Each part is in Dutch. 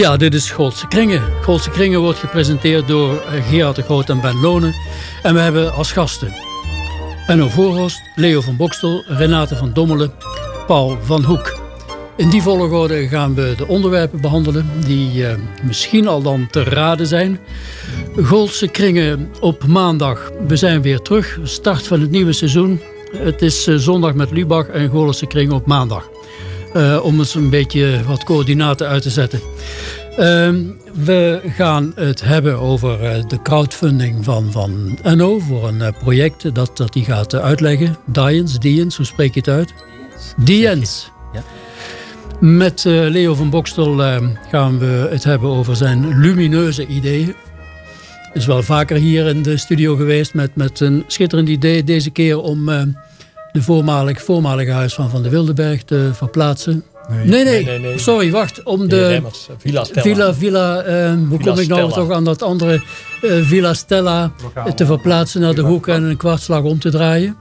Ja, dit is Goldse Kringen. Goldse Kringen wordt gepresenteerd door eh, Gerard de Groot en Ben Lonen. En we hebben als gasten Enno Voorhorst, Leo van Bokstel, Renate van Dommelen, Paul van Hoek. In die volgorde gaan we de onderwerpen behandelen die uh, misschien al dan te raden zijn. Goldse Kringen op maandag. We zijn weer terug. Start van het nieuwe seizoen. Het is uh, zondag met Lubach en Goldse Kringen op maandag. Om eens een beetje wat coördinaten uit te zetten. Uh, we gaan het hebben over uh, de crowdfunding van, van NO voor een uh, project dat, dat die gaat uitleggen. Diens, Diens, hoe spreek je het uit? Diens. Ja. Met Leo van Bokstel gaan we het hebben over zijn lumineuze ideeën. Is wel vaker hier in de studio geweest met, met een schitterend idee. Deze keer om de voormalig, voormalige huis van Van de Wildenberg te verplaatsen. Nee nee, nee, nee, sorry, wacht. Om de Remmers, Villa Stella. Villa, Villa, uh, hoe Villa kom ik nou toch aan dat andere uh, Villa Stella Lokaal. te verplaatsen naar de hoek en een kwartslag om te draaien.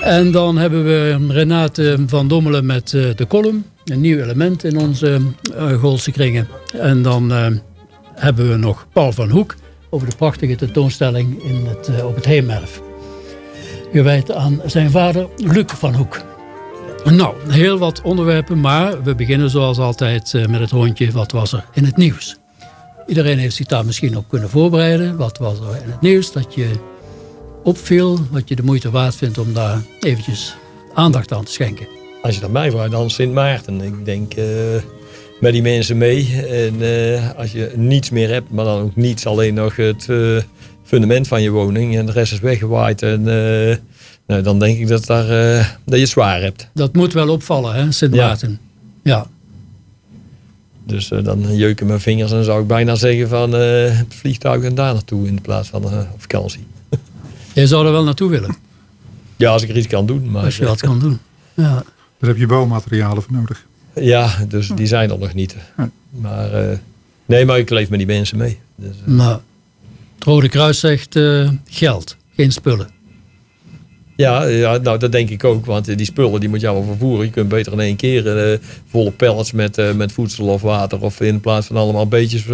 En dan hebben we Renate van Dommelen met uh, de column. Een nieuw element in onze uh, Goolse kringen. En dan hebben we nog Paul van Hoek over de prachtige tentoonstelling in het, op het Heemerf gewijd aan zijn vader Luc van Hoek. Nou, heel wat onderwerpen, maar we beginnen zoals altijd eh, met het rondje wat was er in het nieuws. Iedereen heeft zich daar misschien op kunnen voorbereiden. Wat was er in het nieuws dat je opviel, wat je de moeite waard vindt om daar eventjes aandacht aan te schenken? Als je dat mij vraagt, dan Sint Maarten. Ik denk uh, met die mensen mee. En uh, als je niets meer hebt, maar dan ook niets, alleen nog het fundament van je woning en de rest is weggewaaid. En nou, dan denk ik dat, daar, uh, dat je het zwaar hebt. Dat moet wel opvallen, hè, Sint Maarten. Ja. ja. Dus uh, dan jeuken mijn vingers en zou ik bijna zeggen van het vliegtuig en daar naartoe in plaats van op vakantie. Je zou er wel naartoe willen? Ja, als ik er iets kan doen. Maar, als je dat kan doen, ja. Daar heb je bouwmaterialen voor nodig. Ja, dus die zijn er nog niet. Maar nee, maar ik leef met die mensen mee. Dus, nou, het Rode Kruis zegt uh, geld, geen spullen. Ja, ja, nou dat denk ik ook. Want die spullen die moet je allemaal vervoeren. Je kunt beter in één keer uh, volle pallets met, uh, met voedsel of water. Of in plaats van allemaal beetjes.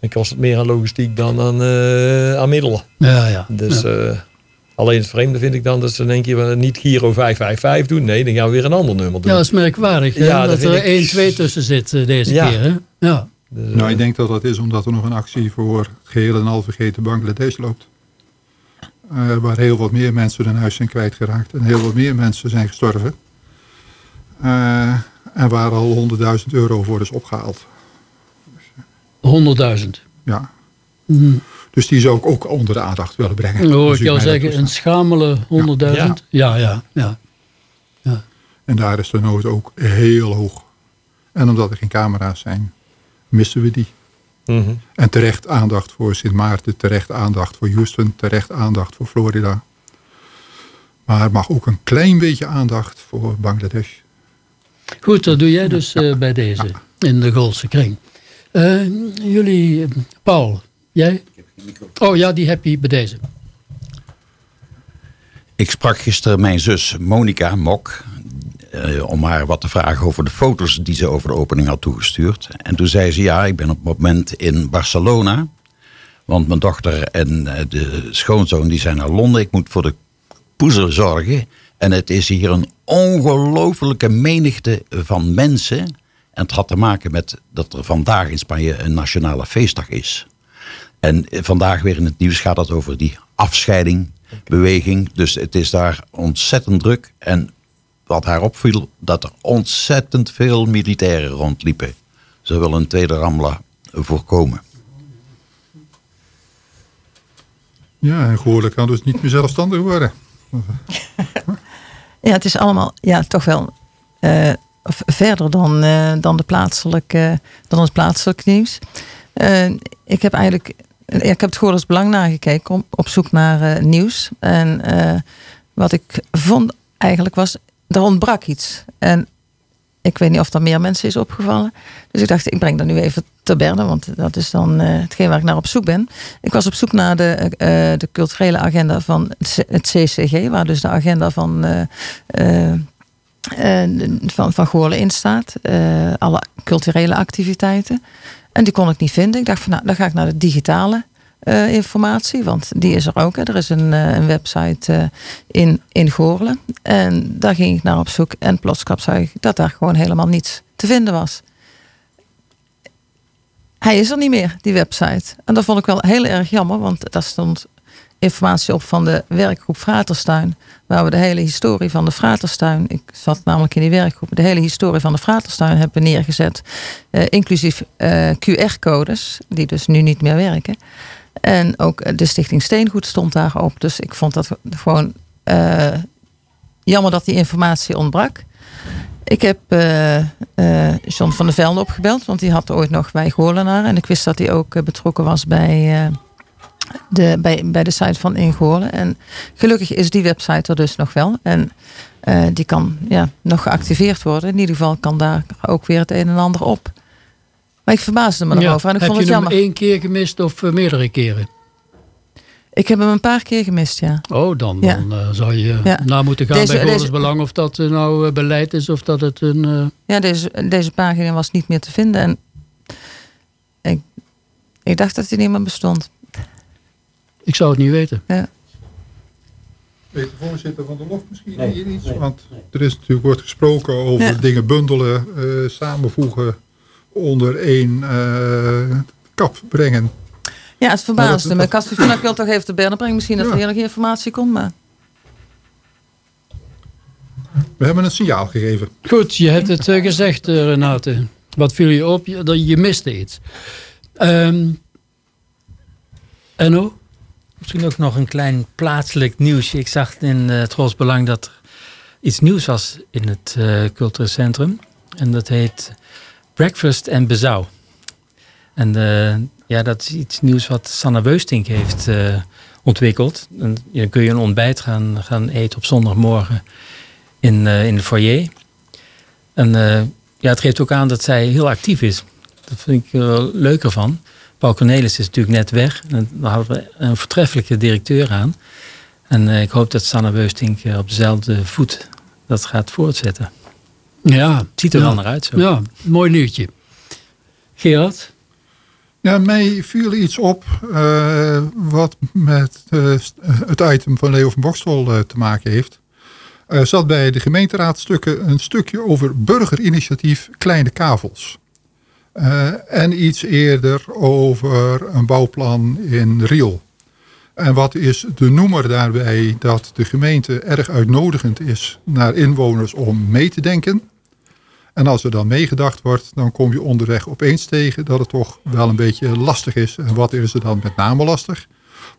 dan kost het meer aan logistiek dan aan, aan middelen. Ja, ja. Dus ja. alleen het vreemde vind ik dan dat ze in één keer niet Giro 555 doen. Nee, dan gaan we weer een ander nummer doen. Ja, dat is merkwaardig. Ja, dat, er 1, 2 tussen zit deze keer. Hè? Ja. Dus, nou, ik denk dat dat is omdat er nog een actie voor het geheel en al vergeten Bangladesh loopt. Uh, waar heel wat meer mensen hun huis zijn kwijtgeraakt. En heel wat meer mensen zijn gestorven. Uh, en waar al 100.000 euro voor is opgehaald. 100.000? Ja. Mm. Dus die zou ik ook onder de aandacht willen brengen. Hoor ik jou zeggen, een schamele 100.000? Ja. Ja. ja. ja, ja, En daar is de nood ook heel hoog. En omdat er geen camera's zijn, missen we die. Mm -hmm. En terecht aandacht voor Sint Maarten, terecht aandacht voor Houston, terecht aandacht voor Florida. Maar mag ook een klein beetje aandacht voor Bangladesh. Goed, dat doe jij dus ja. uh, bij deze, ja. in de Goolse kring. Uh, jullie, Paul, jij? Oh ja, die heb je bij deze. Ik sprak gisteren mijn zus Monica Mok uh, om haar wat te vragen over de foto's die ze over de opening had toegestuurd. En toen zei ze, ja, ik ben op het moment in Barcelona. Want mijn dochter en uh, de schoonzoon die zijn naar Londen. Ik moet voor de poezen zorgen. En het is hier een ongelofelijke menigte van mensen. En het had te maken met dat er vandaag in Spanje een nationale feestdag is. En eh, vandaag weer in het nieuws gaat het over die afscheidingbeweging. Dus het is daar ontzettend druk. En wat haar opviel, dat er ontzettend veel militairen rondliepen. Ze willen een tweede Ramla voorkomen. Ja, en Goorlen kan dus niet meer zelfstandig worden. ja, het is allemaal ja, toch wel uh, verder dan, uh, dan, de plaatselijke, dan het plaatselijk nieuws. Uh, ik heb eigenlijk ik heb het Goorles Belang nagekeken op, op zoek naar nieuws. En wat ik vond eigenlijk was, er ontbrak iets. En ik weet niet of er meer mensen is opgevallen. Dus ik dacht, ik breng dat nu even te berde, want dat is dan uh, hetgeen waar ik naar op zoek ben. Ik was op zoek naar de, uh, de culturele agenda van het CCG, waar dus de agenda van, uh, van, van Goorlen in staat. alle culturele activiteiten. En die kon ik niet vinden. Ik dacht van nou, dan ga ik naar de digitale uh, informatie, want die is er ook. Hè. Er is een, uh, een website uh, in, in Goorlen. En daar ging ik naar op zoek. En plotsklap zag ik dat daar gewoon helemaal niets te vinden was. Hij is er niet meer, die website. En dat vond ik wel heel erg jammer, want daar stond informatie op van de werkgroep Fraterstuin. Waar we de hele historie van de Fraterstuin, ik zat namelijk in die werkgroep, de hele historie van de Fraterstuin hebben neergezet. inclusief QR-codes, die dus nu niet meer werken. En ook de Stichting Steengoed stond daarop. Dus ik vond dat gewoon uh, jammer dat die informatie ontbrak. Ik heb uh, John van der Velde opgebeld, want die had ooit nog bij Goorlenaar. En ik wist dat hij ook betrokken was bij, de, bij, bij de site van Ingoorlen. En gelukkig is die website er dus nog wel. En die kan ja, nog geactiveerd worden. In ieder geval kan daar ook weer het een en ander op. Maar ik verbaasde me erover. En ik heb vond je het jammer. hem één keer gemist of uh, meerdere keren? Ik heb hem een paar keer gemist, ja. Oh, dan, ja. dan uh, zou je ja. na moeten gaan Deze- bij deze- Belang of dat uh, nou uh, beleid is of dat het een... uh, Ja, deze, deze pagina was niet meer te vinden. En ik, ik dacht dat hij niet meer bestond. ik zou het niet weten. Ja. Weet de voorzitter van de LOF misschien hier iets? Want er is natuurlijk wordt gesproken over Ja. dingen bundelen, eh, samenvoegen, onder één eh, kap brengen. Ja, het verbaasde Maar me. van, nou, ik wil toch even te berden brengen. Misschien dat Ja. er eerlijke informatie komt. Maar We hebben een signaal gegeven. Goed, je hebt het uh, gezegd, uh, Renate. Wat viel je op? Je, dat je miste iets. Um, Enno? Misschien ook nog een klein plaatselijk nieuwsje. Ik zag in het Roos Belang dat er iets nieuws was in het uh, cultuurcentrum. En dat heet Breakfast en Bezouw. En uh, ja, dat is iets nieuws wat Sanne Weustink heeft uh, ontwikkeld. Dan kun je een ontbijt gaan, gaan eten op zondagmorgen in, uh, in de foyer. En ja, het geeft ook aan dat zij heel actief is. Dat vind ik er leuker van. Paul Cornelis is natuurlijk net weg. En daar hadden we een voortreffelijke directeur aan. En ik hoop dat Sanne Weustink op dezelfde voet dat gaat voortzetten. Ja. Het ziet er ja. wel naar uit zo. Ja, mooi nieuwtje. Gerard? Ja, mij viel iets op uh, wat met uh, het item van Leo van Bokstel uh, te maken heeft. Er zat bij de gemeenteraadstukken een stukje over burgerinitiatief Kleine Kavels. Uh, en iets eerder over een bouwplan in Riel. En wat is de noemer daarbij dat de gemeente erg uitnodigend is naar inwoners om mee te denken. En als er dan meegedacht wordt, dan kom je onderweg opeens tegen dat het toch wel een beetje lastig is. En wat is er dan met name lastig?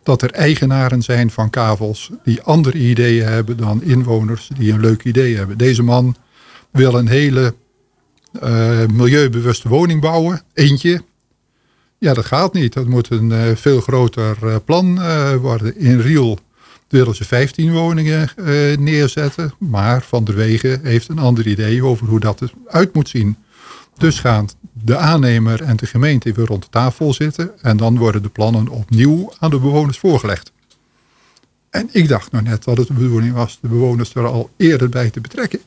Dat er eigenaren zijn van kavels die andere ideeën hebben dan inwoners die een leuk idee hebben. Deze man wil een hele uh, milieubewuste woning bouwen, eentje. Ja, dat gaat niet. Dat moet een uh, veel groter uh, plan worden. In Riel willen ze 15 woningen uh, neerzetten. Maar Van der Wegen heeft een ander idee over hoe dat eruit moet zien. Dus gaan de aannemer en de gemeente weer rond de tafel zitten. En dan worden de plannen opnieuw aan de bewoners voorgelegd. En ik dacht nou net dat het de bedoeling was de bewoners er al eerder bij te betrekken.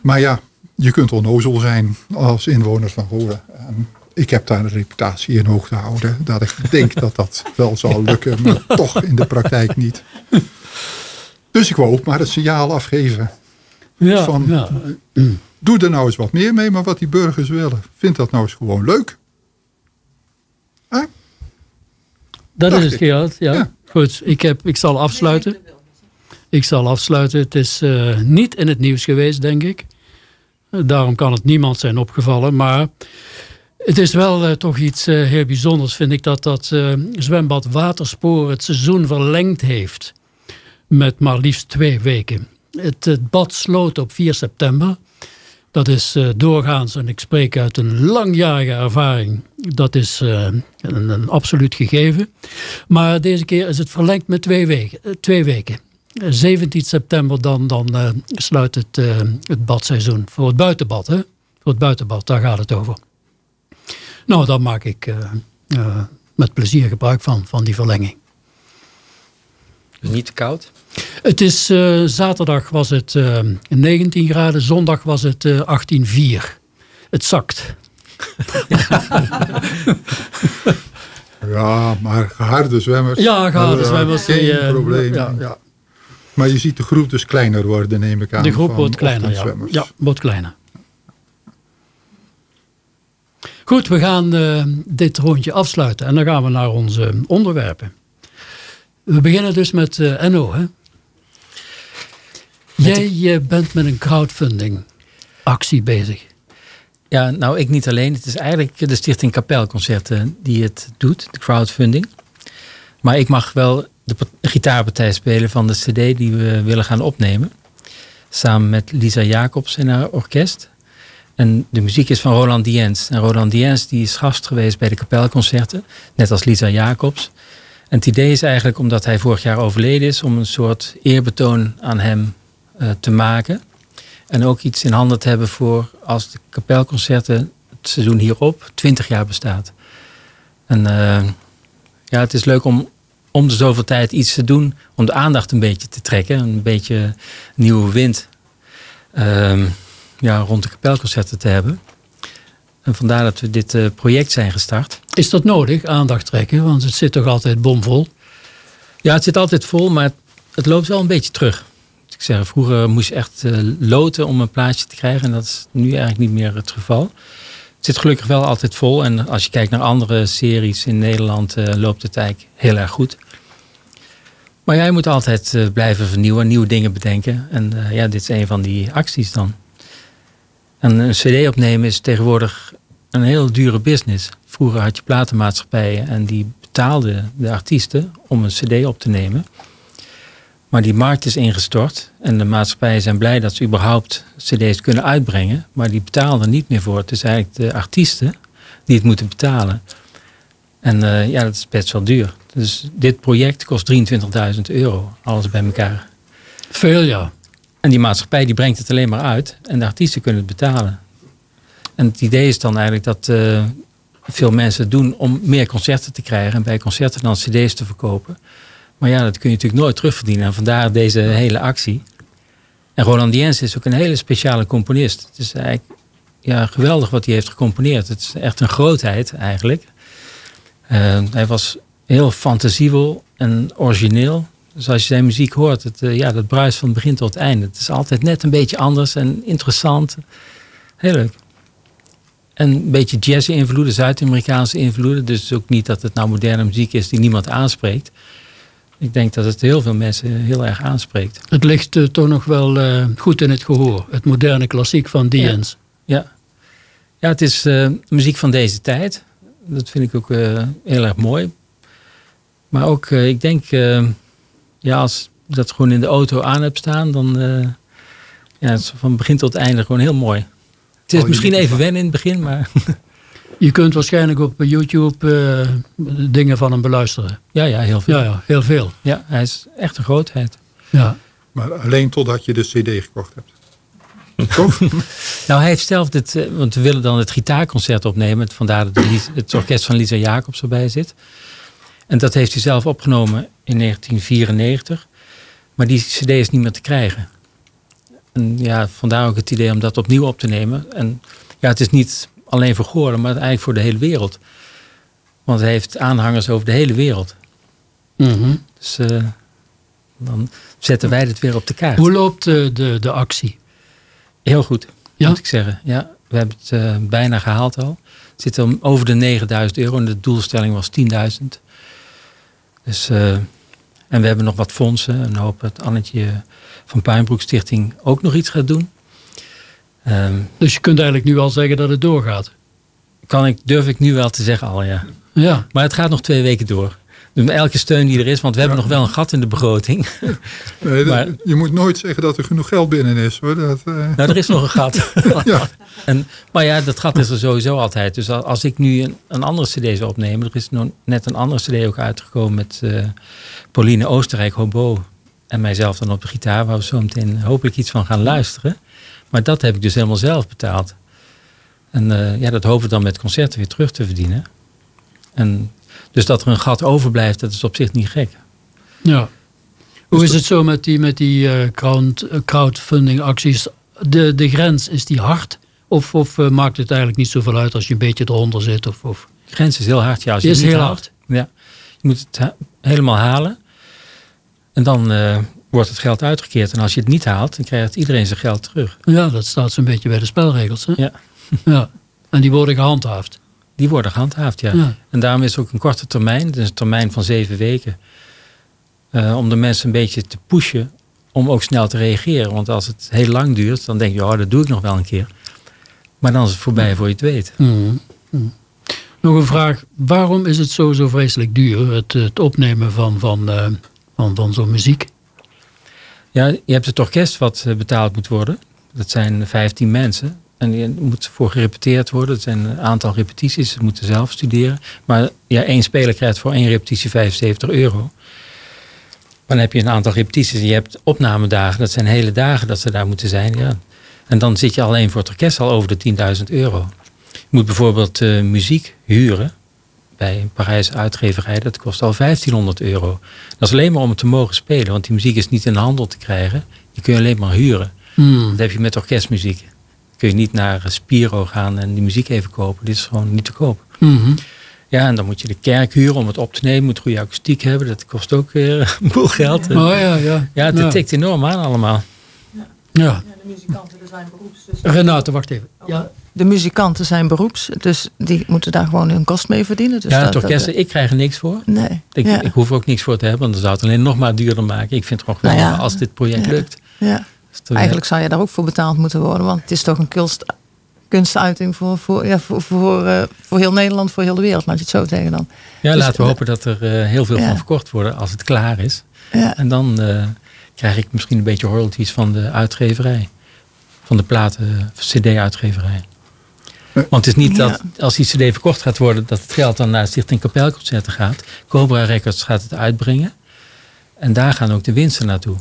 Maar ja, je kunt onnozel zijn als inwoner van Goorlen. En ik heb daar een reputatie in hoog te houden. Dat ik denk dat dat wel zal lukken, maar toch in de praktijk niet. Dus ik wou ook maar een signaal afgeven. Ja, van, ja. Doe er nou eens wat meer mee, maar wat die burgers willen. Vind dat nou eens gewoon leuk. Huh? Dat Dacht is het. Gerard. Ja. Ja. Goed, ik, heb, ik zal afsluiten. Ik zal afsluiten. Het is uh, niet in het nieuws geweest, denk ik. Daarom kan het niemand zijn opgevallen. Maar Het is wel uh, toch iets uh, heel bijzonders, vind ik, dat dat uh, zwembad Waterspoor het seizoen verlengd heeft. Met maar liefst twee weken. Het, het bad sloot op 4 september. Dat is doorgaans, en ik spreek uit een langjarige ervaring, dat is een, een, absoluut gegeven. Maar deze keer is het verlengd met twee weken. Twee weken. 17 september dan, dan sluit het, het badseizoen. Voor het buitenbad, hè? Voor het buitenbad, daar gaat het over. Nou, daar maak ik uh, uh, met plezier gebruik van, van die verlenging. Dus niet te koud? Het is, uh, zaterdag was het 19 graden, zondag was het 18,4. Het zakt. ja, maar geharde zwemmers. Ja, geharde zwemmers. Geen die, probleem. Ja, ja. Maar je ziet de groep dus kleiner worden, neem ik aan. De groep wordt kleiner, ja. Ja, wordt kleiner. Goed, we gaan uh, dit rondje afsluiten en dan gaan we naar onze onderwerpen. We beginnen dus met uh, NO. Hè? Jij bent met een crowdfunding actie bezig. Ja, nou ik niet alleen. Het is eigenlijk de Stichting Kapelconcerten die het doet, de crowdfunding. Maar ik mag wel de gitaarpartij spelen van de cd die we willen gaan opnemen. Samen met Lisa Jacobs en haar orkest. En de muziek is van Roland Diens. En Roland Diens die is gast geweest bij de kapelconcerten, net als Lisa Jacobs. En het idee is eigenlijk, omdat hij vorig jaar overleden is, om een soort eerbetoon aan hem uh, te maken. En ook iets in handen te hebben voor als de kapelconcerten het seizoen hierop 20 jaar bestaat. En uh, ja, het is leuk om om de zoveel tijd iets te doen, om de aandacht een beetje te trekken, een beetje nieuwe wind. Uh, ja, rond de kapelconcerten te hebben. En vandaar dat we dit uh, project zijn gestart. Is dat nodig, aandacht trekken? Want het zit toch altijd bomvol? Ja, het zit altijd vol, maar het, het loopt wel een beetje terug. Ik zeg, vroeger moest je echt uh, loten om een plaatje te krijgen. En dat is nu eigenlijk niet meer het geval. Het zit gelukkig wel altijd vol. En als je kijkt naar andere series in Nederland, uh, loopt het eigenlijk heel erg goed. Maar jij moet altijd blijven vernieuwen, nieuwe dingen bedenken. En ja, dit is een van die acties dan. En een cd opnemen is tegenwoordig een heel dure business. Vroeger had je platenmaatschappijen en die betaalden de artiesten om een cd op te nemen. Maar die markt is ingestort en de maatschappijen zijn blij dat ze überhaupt cd's kunnen uitbrengen. Maar die betalen er niet meer voor. Het is eigenlijk de artiesten die het moeten betalen. En uh, ja, dat is best wel duur. Dus dit project kost 23.000 euro, alles bij elkaar. Veel ja. En die maatschappij die brengt het alleen maar uit en de artiesten kunnen het betalen. En het idee is dan eigenlijk dat uh, veel mensen doen om meer concerten te krijgen en bij concerten dan cd's te verkopen. Maar ja, dat kun je natuurlijk nooit terugverdienen en vandaar deze hele actie. En Roland Diens is ook een hele speciale componist. Het is eigenlijk ja, geweldig wat hij heeft gecomponeerd. Het is echt een grootheid eigenlijk. Uh, hij was heel fantasievol en origineel. Dus als je zijn muziek hoort, het, uh, ja, dat bruist van begin tot einde. Het is altijd net een beetje anders en interessant. Heel leuk. En een beetje jazz-invloeden, Zuid-Amerikaanse invloeden. Dus ook niet dat het nou moderne muziek is die niemand aanspreekt. Ik denk dat het heel veel mensen heel erg aanspreekt. Het ligt uh, toch nog wel uh, goed in het gehoor. Het moderne klassiek van Diens. Ja, ja. ja het is muziek van deze tijd. Dat vind ik ook heel erg mooi. Maar ook, ik denk ja, als je dat gewoon in de auto aan hebt staan, dan uh, ja, het is van begin tot einde gewoon heel mooi. Het is oh, misschien even wennen in het begin, maar... Je kunt waarschijnlijk op YouTube uh, dingen van hem beluisteren. Ja, ja, heel veel. Ja, ja, heel veel. Ja, hij is echt een grootheid. Ja. Maar alleen totdat je de cd gekocht hebt. Toch? nou, hij heeft zelf dit, eh, want we willen dan het gitaarconcert opnemen. Vandaar dat het orkest van Lisa Jacobs erbij zit. En dat heeft hij zelf opgenomen in 1994. Maar die cd is niet meer te krijgen. En ja, vandaar ook het idee om dat opnieuw op te nemen. En ja, het is niet alleen voor Goorlen, maar eigenlijk voor de hele wereld. Want hij heeft aanhangers over de hele wereld. Mm Dus uh, dan zetten wij het weer op de kaart. Hoe loopt de, de, de actie? Heel goed, ja? moet ik zeggen. Ja, we hebben het uh, bijna gehaald al. Het zit om over de 9000 euro en de doelstelling was 10.000. Dus, uh, en we hebben nog wat fondsen en hopen dat Annetje van Puinbroek Stichting ook nog iets gaat doen. Um, dus je kunt eigenlijk nu al zeggen dat het doorgaat? kan ik, durf ik nu wel te zeggen al, ja. Ja. Maar het gaat nog twee weken door. Dus elke steun die er is, want we hebben nog wel een gat in de begroting. Nee, Maar- je moet nooit zeggen dat er genoeg geld binnen is. Hoor. Dat, eh, nou, er is nog een gat. ja. En, maar ja, dat gat is er sowieso altijd. Dus al- als ik nu een, een andere cd zou opnemen... er is nog net een andere cd ook uitgekomen met eh, Pauline Oostenrijk, hobo... en mijzelf dan op de gitaar... waar we zo meteen hopelijk iets van gaan luisteren. Maar dat heb ik dus helemaal zelf betaald. En eh, ja, dat hopen we dan met concerten weer terug te verdienen. En dus dat er een gat overblijft, dat is op zich niet gek. Ja. Hoe is het zo met die, met die eh, eh, crowdfunding acties? De, de grens, is die hard? Of, of eh, maakt het eigenlijk niet zoveel uit als je een beetje eronder zit? Of, of? De grens is heel hard. Ja, als je het is heel haalt, Ja, je moet het ha- helemaal halen. En dan wordt het geld uitgekeerd. En als je het niet haalt, dan krijgt iedereen zijn geld terug. Ja, dat staat zo'n beetje bij de spelregels. Hè? Ja. ja. En die worden gehandhaafd. Die worden gehandhaafd, ja. Ja. En daarom is het ook een korte termijn. Dus een termijn van zeven weken. Eh, om de mensen een beetje te pushen om ook snel te reageren. Want als het heel lang duurt, dan denk je, oh, dat doe ik nog wel een keer. Maar dan is het voorbij voor je het weet. Mhm. Mhm. Nog een vraag. Waarom is het zo, zo vreselijk duur, het, het opnemen van, van, eh, van, van zo'n muziek? Ja, je hebt het orkest wat eh, betaald moet worden. Dat zijn 15 mensen. En die moet voor gerepeteerd worden. Het zijn een aantal repetities. Ze moeten zelf studeren. Maar ja, één speler krijgt voor één repetitie 75 euro. Maar dan heb je een aantal repetities. Je hebt opnamedagen. Dat zijn hele dagen dat ze daar moeten zijn. Ja. En dan zit je alleen voor het orkest al over de 10.000 euro. Je moet bijvoorbeeld eh, muziek huren. Bij een Parijse uitgeverij. Dat kost al 1500 euro. Dat is alleen maar om het te mogen spelen. Want die muziek is niet in de handel te krijgen. Die kun je alleen maar huren. Hmm. Dat heb je met orkestmuziek. Kun je niet naar eh, Spiro gaan en die muziek even kopen. Dit is gewoon niet te koop. Mhm. Ja, en dan moet je de kerk huren om het op te nemen. Moet goede akoestiek hebben. Dat kost ook weer een boel geld. Oh ja, ja. Ja, het ja. tikt enorm aan allemaal. Ja. de muzikanten zijn beroeps. Renate, wacht even. Ja. De muzikanten zijn beroeps, dus die moeten daar gewoon hun kost mee verdienen. Dus ja, het dat- orkest, ik krijg er niks voor. Nee. Ik, ja. ik hoef er ook niks voor te hebben, want dan zou het alleen nog maar duurder maken. Ik vind het gewoon Nou geweldig ja. als dit project Ja. lukt. ja. Eigenlijk zou je daar ook voor betaald moeten worden, want het is toch een kunst, kunstuiting voor, voor, ja, voor, voor, eh, voor heel Nederland, voor heel de wereld, laat je het zo zeggen dan. Ja, Dus, laten we eh, hopen dat er eh, heel veel ja. van verkocht worden als het klaar is. Ja. En dan eh, krijg ik misschien een beetje royalties van de uitgeverij. Van de platen, CD-uitgeverij. Want het is niet Ja. dat als die CD verkocht gaat worden, dat het geld dan naar Stichting Kapelconcerten gaat. Cobra Records gaat het uitbrengen. En daar gaan ook de winsten naartoe.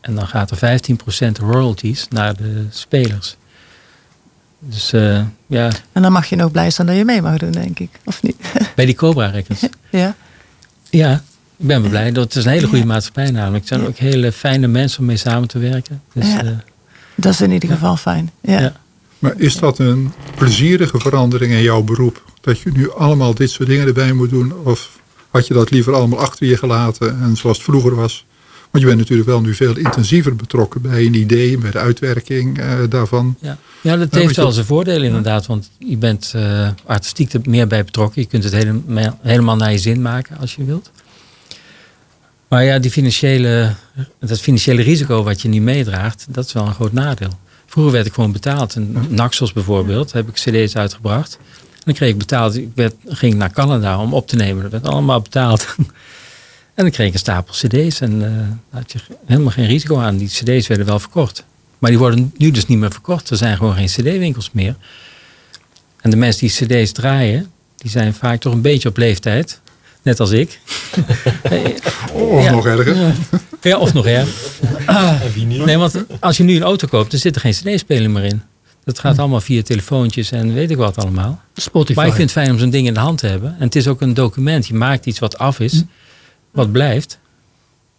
En dan gaat er 15% royalties naar de spelers. Dus eh, ja, En dan mag je nog blij zijn dat je mee mag doen, denk ik. Of niet? bij die Cobra Records. ja. Ja, ik ben wel blij. Dat is een hele goede Ja. maatschappij namelijk. Het zijn ook hele fijne mensen om mee samen te werken. Dus, Ja. eh, Dat is in ieder geval fijn. Ja. Ja. Maar is dat een plezierige verandering in jouw beroep? Dat je nu allemaal dit soort dingen erbij moet doen? Of had je dat liever allemaal achter je gelaten en zoals het vroeger was? Want je bent natuurlijk wel nu veel intensiever betrokken bij een idee, bij de uitwerking eh, daarvan. ja. ja, dat heeft wel zijn voordelen inderdaad. Want je bent eh, artistiek er meer bij betrokken. Je kunt het helemaal, helemaal naar je zin maken als je wilt. Maar ja, die financiële, dat financiële risico wat je niet meedraagt, dat is wel een groot nadeel. Vroeger werd ik gewoon betaald. En Naxos bijvoorbeeld, heb ik cd's uitgebracht. En dan kreeg ik betaald. Ik werd, ging naar Canada om op te nemen. Dat werd allemaal betaald. en dan kreeg ik een stapel cd's. En eh, daar had je helemaal geen risico aan. Die cd's werden wel verkocht. Maar die worden nu dus niet meer verkocht. Er zijn gewoon geen cd-winkels meer. En de mensen die cd's draaien, die zijn vaak toch een beetje op leeftijd. Net als ik. Of Ja. nog erger. Ja, of nog erg. Nee, want als je nu een auto koopt, dan zit er geen cd-speler meer in. Dat gaat allemaal via telefoontjes en weet ik wat allemaal. Spotify. Maar ik vind het fijn om zo'n ding in de hand te hebben. En het is ook een document. Je maakt iets wat af is, wat blijft.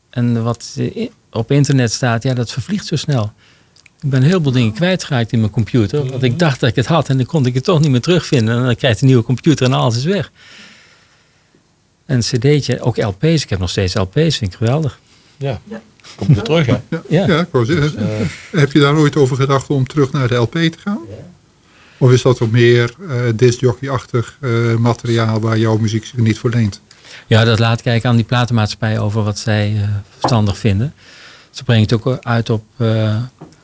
En wat eh, op internet staat, ja, dat vervliegt zo snel. Ik ben een heleboel dingen kwijtgeraakt in mijn computer. Want ik dacht dat ik het had en dan kon ik het toch niet meer terugvinden. En dan krijg je een nieuwe computer en alles is weg. En een cd'tje, ook LP's. Ik heb nog steeds LP's, vind ik geweldig. Ja, komt weer terug hè. Ja, Ja. ja. ik wou zeggen. Heb je daar ooit over gedacht om terug naar de LP te gaan? Of is dat ook meer eh discjockey-achtig eh, materiaal waar jouw muziek zich niet voor leent? Ja, dat laat kijken aan die platenmaatschappij over wat zij eh, verstandig vinden. Ze brengen het ook uit op eh,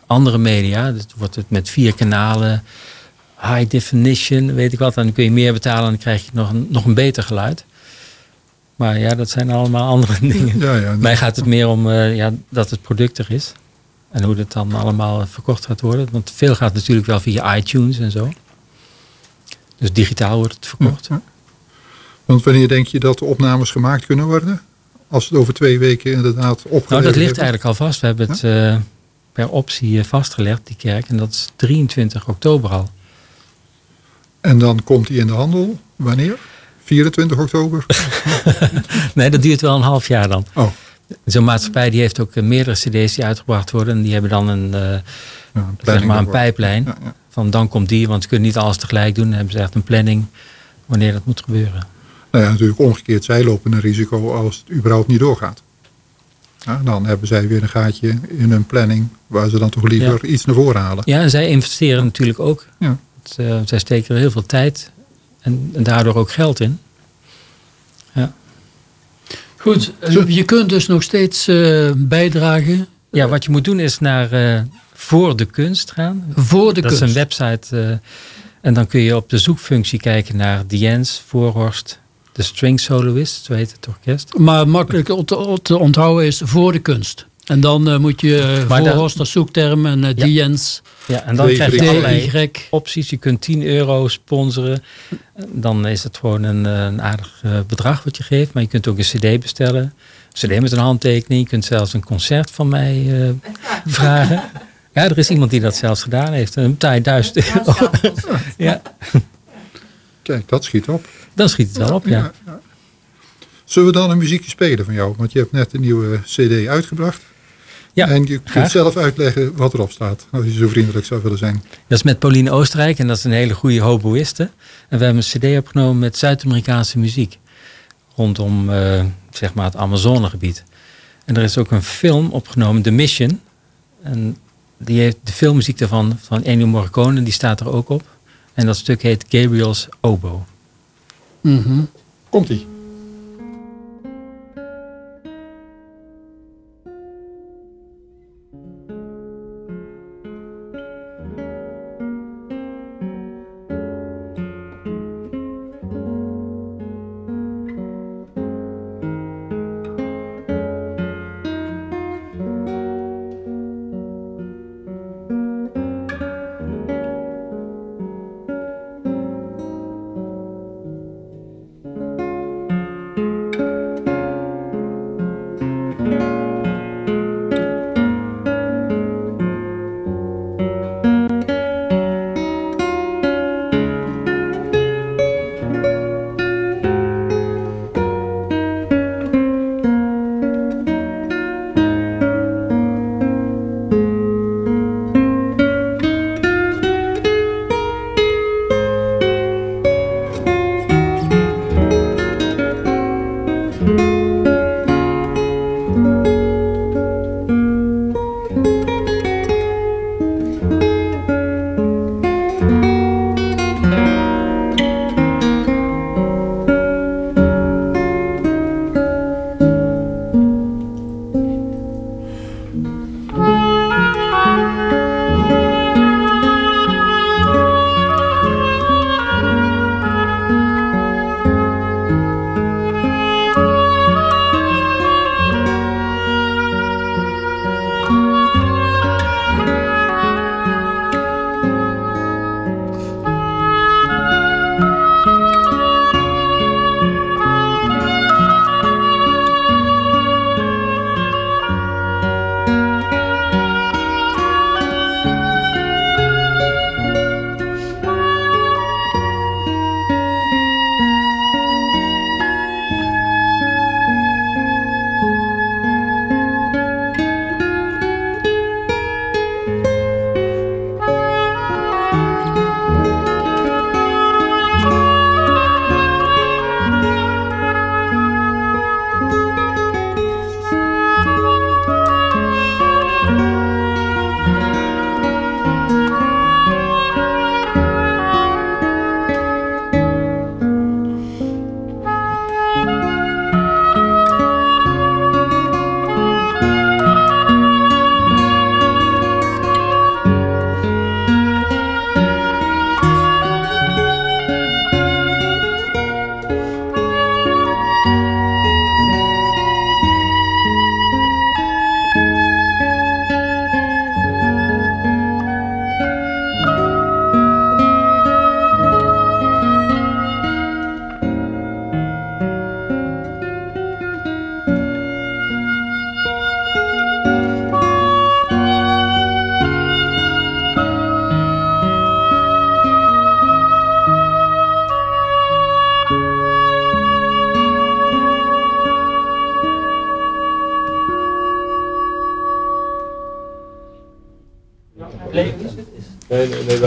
andere media. Dus wordt het met vier kanalen, high definition, weet ik wat. En dan kun je meer betalen en dan krijg je nog een, nog een beter geluid. Maar ja, dat zijn allemaal andere dingen. Ja, ja, Mij gaat het meer om eh, ja, dat het product er is. En hoe het dan allemaal verkocht gaat worden. Want veel gaat natuurlijk wel via iTunes en zo. Dus digitaal wordt het verkocht. Ja. Want wanneer denk je dat de opnames gemaakt kunnen worden? Als het over twee weken inderdaad opgeleverd Nou, dat ligt hebben? eigenlijk al vast. We hebben het eh, per optie eh, vastgelegd, die kerk. En dat is 23 oktober al. En dan komt hij in de handel. Wanneer? 24 oktober? Nee, dat duurt wel een half jaar dan. Oh, Zo'n maatschappij die heeft ook eh, meerdere cd's die uitgebracht worden. En die hebben dan een, ja, een zeg maar een pijplijn. Ja, ja. Van dan komt die, want ze kunnen niet alles tegelijk doen. Dan hebben ze echt een planning wanneer dat moet gebeuren. Nou ja, natuurlijk omgekeerd. Zij lopen een risico als het überhaupt niet doorgaat. Ja, dan hebben zij weer een gaatje in hun planning... waar ze dan toch liever iets naar voren halen. Ja, en zij investeren natuurlijk ook. Ja. Het, eh, zij steken er heel veel tijd en, en daardoor ook geld in. Goed, eh, je kunt dus nog steeds eh, bijdragen Ja, wat je moet doen is naar eh, Voor de Kunst gaan. voor de dat kunst. is een website. eh, en dan kun je op de zoekfunctie kijken naar Jens Voorhorst, de string soloist, zo heet het orkest. Maar makkelijk te, te onthouden is voor de kunst. En dan eh, moet je uh, Maar voor Horst als zoekterm en uh, Ja. Diens, Ja, en dan krijg je allerlei opties. Je kunt 10 euro sponsoren. Dan is het gewoon een, eh, een aardig eh, bedrag wat je geeft. Maar je kunt ook een cd bestellen. Een cd met een handtekening. Je kunt zelfs een concert van mij eh, vragen. Ja, er is iemand die dat zelfs gedaan heeft. Een je 1000 euro. Ja, Kijk, dat schiet op. dan schiet het wel op, ja. Zullen we dan een muziekje spelen van jou? Want je hebt net een nieuwe cd uitgebracht. Ja, en je kunt graag. zelf uitleggen wat erop staat. Als je zo vriendelijk zou willen zijn. Dat is met Pauline Oostenrijk en dat is een hele goede hoboïste. En we hebben een cd opgenomen met Zuid-Amerikaanse muziek. Rondom eh, zeg maar het Amazonegebied. En er is ook een film opgenomen, The Mission. En die heeft de filmmuziek daarvan van Ennio Morricone, die staat er ook op. En dat stuk heet Gabriel's Oboe. Mhm. Komt-ie.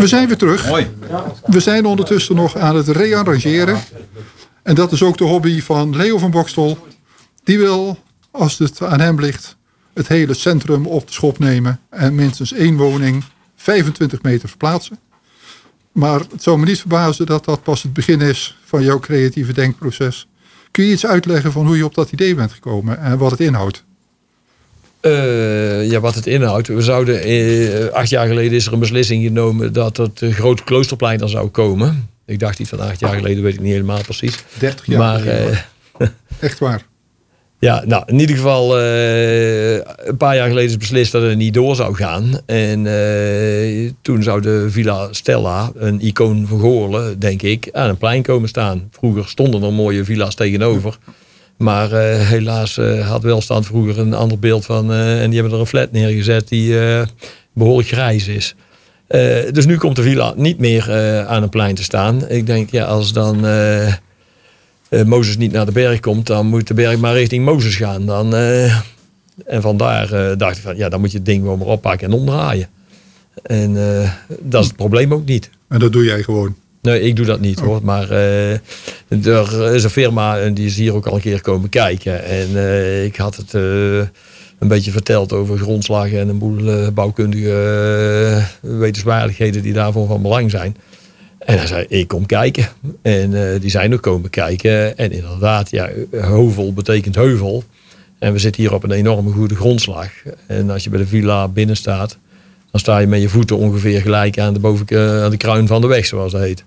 Zijn weer terug. Mooi. We zijn ondertussen nog aan het rearrangeren. En dat is ook de hobby van Leo van Bokstel. Die wil, als het aan hem ligt, het hele centrum op de schop nemen. En minstens één woning 25 meter verplaatsen. Maar het zou me niet verbazen dat dat pas het begin is van jouw creatieve denkproces. Kun je iets uitleggen van hoe je op dat idee bent gekomen en wat het inhoudt? Uh, ja, wat het inhoudt. We zouden, eh, acht jaar geleden is er een beslissing genomen dat het uh, grote kloosterplein er zou komen. Ik dacht iets van acht jaar geleden, weet ik niet helemaal precies. 30 jaar maar, geleden. Echt waar. Ja, nou in ieder geval een paar jaar geleden is beslist dat het niet door zou gaan. En toen zou de Villa Stella, een icoon van Goorlen, denk ik, aan een plein komen staan. Vroeger stonden er mooie villa's tegenover. Maar uh, helaas uh, had Welstand vroeger een ander beeld van. Uh, en die hebben er een flat neergezet die behoorlijk grijs is. dus nu komt de villa niet meer aan een plein te staan. Ik denk, ja, als dan Mozes niet naar de berg komt, dan moet de berg maar richting Mozes gaan. Dan, en vandaar dacht ik van, ja, dan moet je het ding gewoon maar oppakken en omdraaien. En dat is het probleem ook niet. En dat doe jij gewoon? Nee, ik doe dat niet hoor. Maar uh, er is een firma en die is hier ook al een keer komen kijken. En uh, ik had het uh, een beetje verteld over grondslag en een boel bouwkundige wetenswaardigheden die daarvoor van belang zijn. En hij zei, ik kom kijken. En die zijn ook komen kijken. En inderdaad, ja, heuvel betekent heuvel. En we zitten hier op een enorme goede grondslag. En als je bij de villa binnen staat, dan sta je met je voeten ongeveer gelijk aan de, boven, aan de kruin van de weg, zoals dat heet.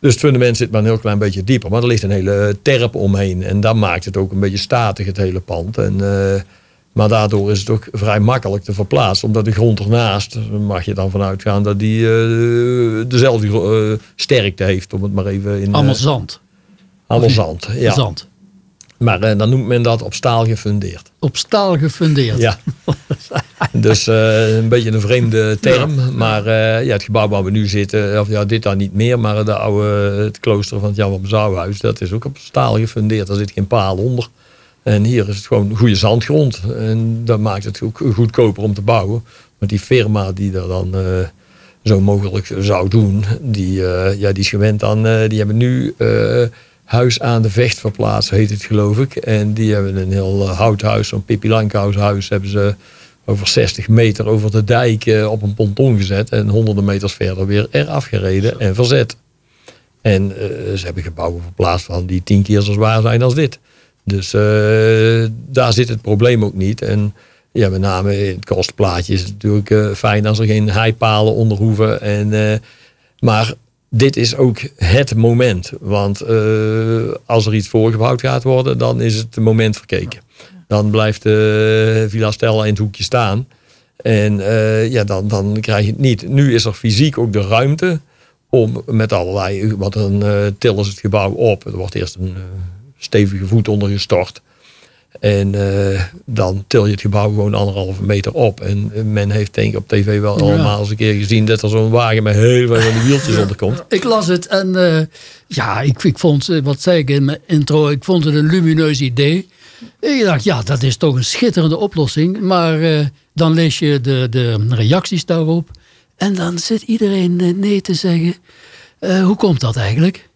Dus het fundament zit maar een heel klein beetje dieper. Maar er ligt een hele terp omheen. En dat maakt het ook een beetje statig, het hele pand. En, uh, maar daardoor is het ook vrij makkelijk te verplaatsen. Omdat de grond ernaast, mag je dan vanuit gaan dat die uh, dezelfde uh, sterkte heeft. Om het maar even in... Allemaal zand. Allemaal zand, ja. Zand. Maar dan noemt men dat op staal gefundeerd. Op staal gefundeerd? Ja. dus uh, een beetje een vreemde term. Ja. Maar uh, ja, het gebouw waar we nu zitten, of ja, dit dan niet meer, maar de oude, het klooster van het Jan van Zouwhuis, dat is ook op staal gefundeerd. Daar zit geen paal onder. En hier is het gewoon goede zandgrond. En dat maakt het ook goedkoper om te bouwen. Want die firma die er dan zo mogelijk zou doen, die, ja, die is gewend aan, die hebben nu Huis aan de Vecht verplaatst, heet het geloof ik. En die hebben een heel houthuis, zo'n Pippi Lankhuis hebben ze over 60 meter over de dijk op een ponton gezet. En honderden meters verder weer eraf gereden en verzet. En uh, ze hebben gebouwen verplaatst van die tien keer zo zwaar zijn als dit. Dus uh, daar zit het probleem ook niet. En ja, met name in het kostplaatje is het natuurlijk fijn als er geen heipalen onder hoeven. En, maar dit is ook het moment. Want als er iets voorgebouwd gaat worden, dan is het moment verkeken. Dan blijft de Villa Stella in het hoekje staan. En uh, ja, dan, dan krijg je het niet. Nu is er fysiek ook de ruimte om met allerlei, wat een uh, tillen het gebouw op. Er wordt eerst een stevige voet onder gestort. En dan til je het gebouw gewoon anderhalve meter op. En men heeft denk ik op tv wel allemaal eens een keer gezien dat er zo'n wagen met heel veel van die wieltjes onder komt. Ik las het en ja, ik, ik vond, wat zei ik in mijn intro, ik vond het een lumineus idee. Ik dacht, ja, dat is toch een schitterende oplossing. Maar uh, dan lees je de, de reacties daarop. En dan zit iedereen nee te zeggen. hoe komt dat eigenlijk?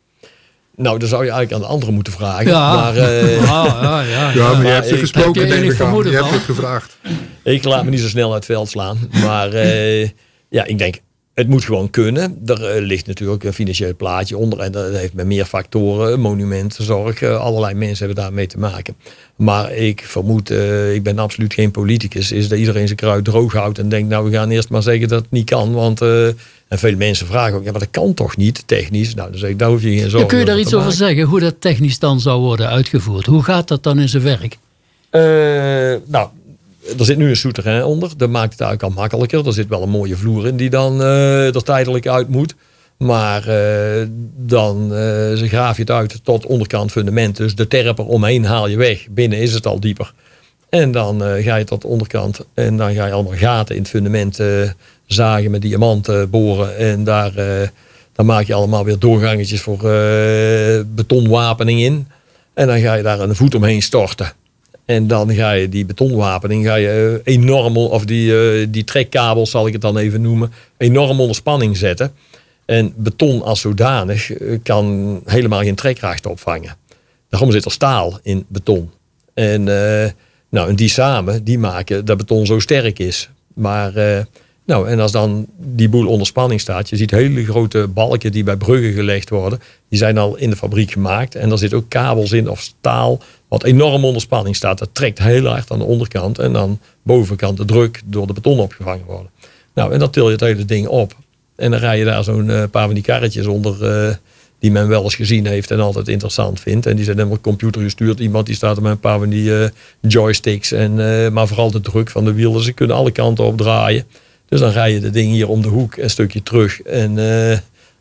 Nou, dan zou je eigenlijk aan de anderen moeten vragen. Ja, maar, uh, ja, ja, ja, ja, maar je hebt ze gesproken, heb je, denk ik aan. Je hebt het gevraagd. Ik laat me niet zo snel uit het veld slaan. Maar uh, ja, ik denk, het moet gewoon kunnen. Er uh, ligt natuurlijk een financieel plaatje onder. En dat heeft met meer factoren, monumenten, zorg. allerlei mensen hebben daarmee te maken. Maar ik vermoed, ik ben absoluut geen politicus, is dat iedereen zijn kruid droog houdt. En denkt, nou we gaan eerst maar zeggen dat het niet kan. Want en veel mensen vragen ook, ja, maar dat kan toch niet technisch? Nou, dan zeg ik, daar hoef je geen zorgen ja, Kun je daar iets over zeggen, hoe dat technisch dan zou worden uitgevoerd? Hoe gaat dat dan in zijn werk? Uh, nou, er zit nu een souterrain onder. Dat maakt het eigenlijk al makkelijker. Er zit wel een mooie vloer in die dan uh, er tijdelijk uit moet. Maar uh, dan uh, graaf je het uit tot onderkant fundament. Dus de terper omheen haal je weg. Binnen is het al dieper. En dan ga je tot de onderkant. En dan ga je allemaal gaten in het fundament zagen met diamanten boren. En daar, daar maak je allemaal weer doorgangetjes voor betonwapening in. En dan ga je daar een voet omheen storten. En dan ga je die betonwapening, ga je uh, enorm, of die, uh, die trekkabels zal ik het dan even noemen, enorm onder spanning zetten. En beton als zodanig kan helemaal geen trekkracht opvangen. Daarom zit er staal in beton. En, nou, en die samen, die maken dat beton zo sterk is. Maar nou, en als dan die boel onder spanning staat, je ziet hele grote balken die bij bruggen gelegd worden, die zijn al in de fabriek gemaakt. En daar zit ook kabels in of staal, wat enorm onder spanning staat. Dat trekt heel hard aan de onderkant en dan bovenkant de druk door de beton opgevangen worden. Nou, en dan til je het hele ding op. En dan rij je daar zo'n uh, paar van die karretjes onder, uh, die men wel eens gezien heeft en altijd interessant vindt. En die zijn helemaal computergestuurd. Iemand die staat er met een paar van die uh, joysticks. En, maar vooral de druk van de wielen. Ze kunnen alle kanten op draaien. Dus dan rij je de ding hier om de hoek een stukje terug en uh,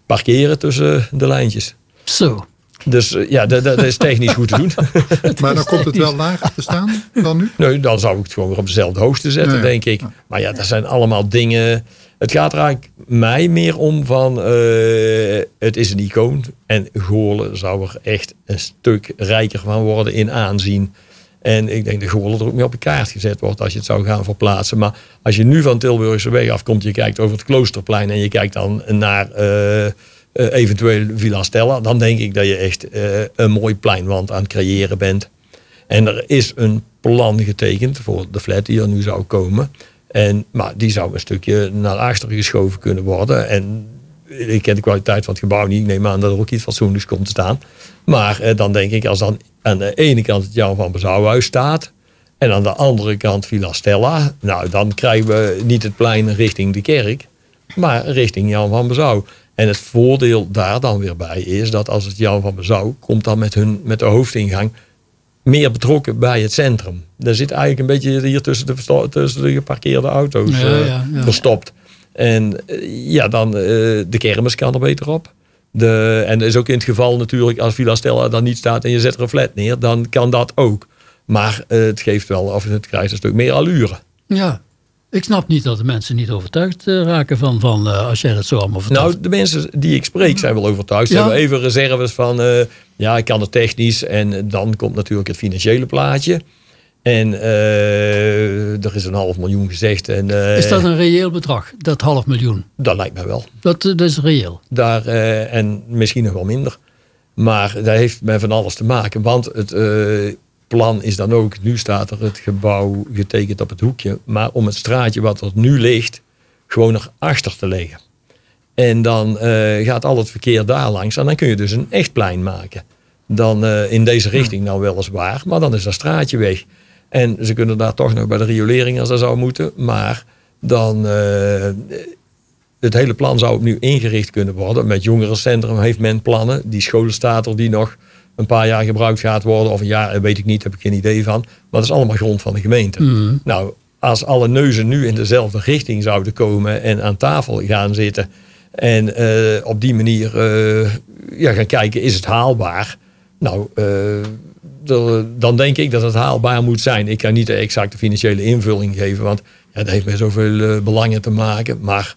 parkeren tussen de lijntjes. Zo. Dus uh, ja, dat, dat, is technisch goed te doen. maar dan komt het wel lager te staan dan nu? Nee, dan zou ik het gewoon weer op dezelfde hoogte zetten, nee. denk ik. Maar ja, dat zijn allemaal dingen... Het gaat er eigenlijk mij meer om van... Uh, het is een icoon. En Goorlen zou er echt een stuk rijker van worden in aanzien. En ik denk dat Goorlen er ook mee op de kaart gezet wordt als je het zou gaan verplaatsen. Maar als je nu van Tilburgse weg afkomt, je kijkt over het Kloosterplein en je kijkt dan naar uh, uh, eventueel Villa Stella, dan denk ik dat je echt uh, een mooi pleinwand aan het creëren bent. En er is een plan getekend voor de flat die er nu zou komen. En, maar die zou een stukje naar achter geschoven kunnen worden. En ik ken de kwaliteit van het gebouw niet. Ik neem aan dat er ook iets fatsoenlijks komt te staan. Maar eh, dan denk ik, als dan aan de ene kant het Jan van Bezouwhuis staat... en aan de andere kant Villa Stella... nou, dan krijgen we niet het plein richting de kerk... maar richting Jan van Bezouw. En het voordeel daar dan weer bij is... dat als het Jan van Bezouw komt dan met, hun, met de hoofdingang... meer betrokken bij het centrum. Daar zit eigenlijk een beetje hier tussen de, tussen de geparkeerde auto's ja, ja, ja. verstopt. En ja, dan uh, de kermis kan er beter op. De, en dat is ook in het geval natuurlijk als Villa Stella dan niet staat en je zet er een flat neer, dan kan dat ook. Maar uh, het geeft wel, of het krijgt een stuk meer allure. Ja, ik snap niet dat de mensen niet overtuigd uh, raken van, van uh, als jij dat zo allemaal vertelt. Nou, de mensen die ik spreek zijn wel overtuigd. Ze ja. hebben even reserves van, ja, ik kan het technisch. En dan komt natuurlijk het financiële plaatje. En uh, er is een half miljoen gezegd. En, uh, is dat een reëel bedrag, dat half miljoen? Dat lijkt mij wel. Dat, dat is reëel? Daar, uh, en misschien nog wel minder. Maar dat heeft met van alles te maken. Want het plan is dan ook, nu staat er het gebouw getekend op het hoekje. Maar om het straatje wat er nu ligt, gewoon nog achter te leggen. En dan gaat al het verkeer daar langs. En dan kun je dus een echt plein maken. Dan in deze richting nou weliswaar. Maar dan is dat straatje weg. En ze kunnen daar toch nog bij de riolering als dat zou moeten. Maar dan, uh, het hele plan zou opnieuw ingericht kunnen worden. Met jongerencentrum heeft men plannen. Die scholen staat er die nog een paar jaar gebruikt gaat worden. Of een jaar, weet ik niet, heb ik geen idee van. Maar dat is allemaal grond van de gemeente. Mm. Nou, als alle neuzen nu in dezelfde richting zouden komen en aan tafel gaan zitten. En uh, op die manier uh, ja, gaan kijken, is het haalbaar? Nou, dan denk ik dat het haalbaar moet zijn. Ik kan niet de exacte financiële invulling geven, want ja, dat heeft met zoveel uh, belangen te maken. Maar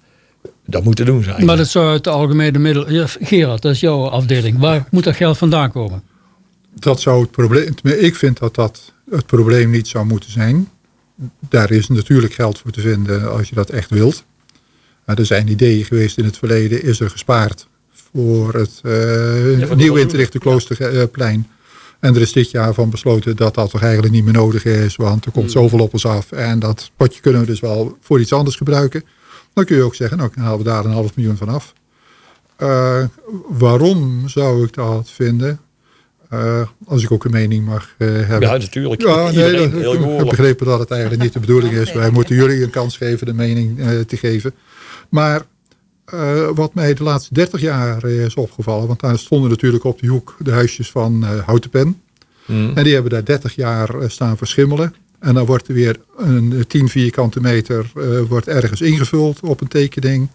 dat moet te doen zijn. Maar dat zou uit de algemene middel. Gerard, dat is jouw afdeling. Waar moet dat geld vandaan komen? Dat zou het probleem. Ik vind dat dat het probleem niet zou moeten zijn. Daar is natuurlijk geld voor te vinden als je dat echt wilt. Maar er zijn ideeën geweest in het verleden. Is er gespaard voor het uh, ja, nieuw in te richten Kloosterplein. En er is dit jaar van besloten dat dat toch eigenlijk niet meer nodig is. Want er komt zoveel op ons af. En dat potje kunnen we dus wel voor iets anders gebruiken. Dan kun je ook zeggen, nou dan halen we daar een half miljoen van af. Uh, waarom zou ik dat vinden? Uh, als ik ook een mening mag uh, hebben. Ja, natuurlijk. Ja, nee, dat, ik heb begrepen dat het eigenlijk niet de bedoeling is. Wij moeten jullie een kans geven de mening te geven. Maar uh, wat mij de laatste 30 jaar is opgevallen. Want daar stonden natuurlijk op de hoek de huisjes van uh, Houten Pen. Mm. En die hebben daar 30 jaar staan verschimmelen. En dan wordt er weer een 10 vierkante meter wordt ergens ingevuld op een tekening.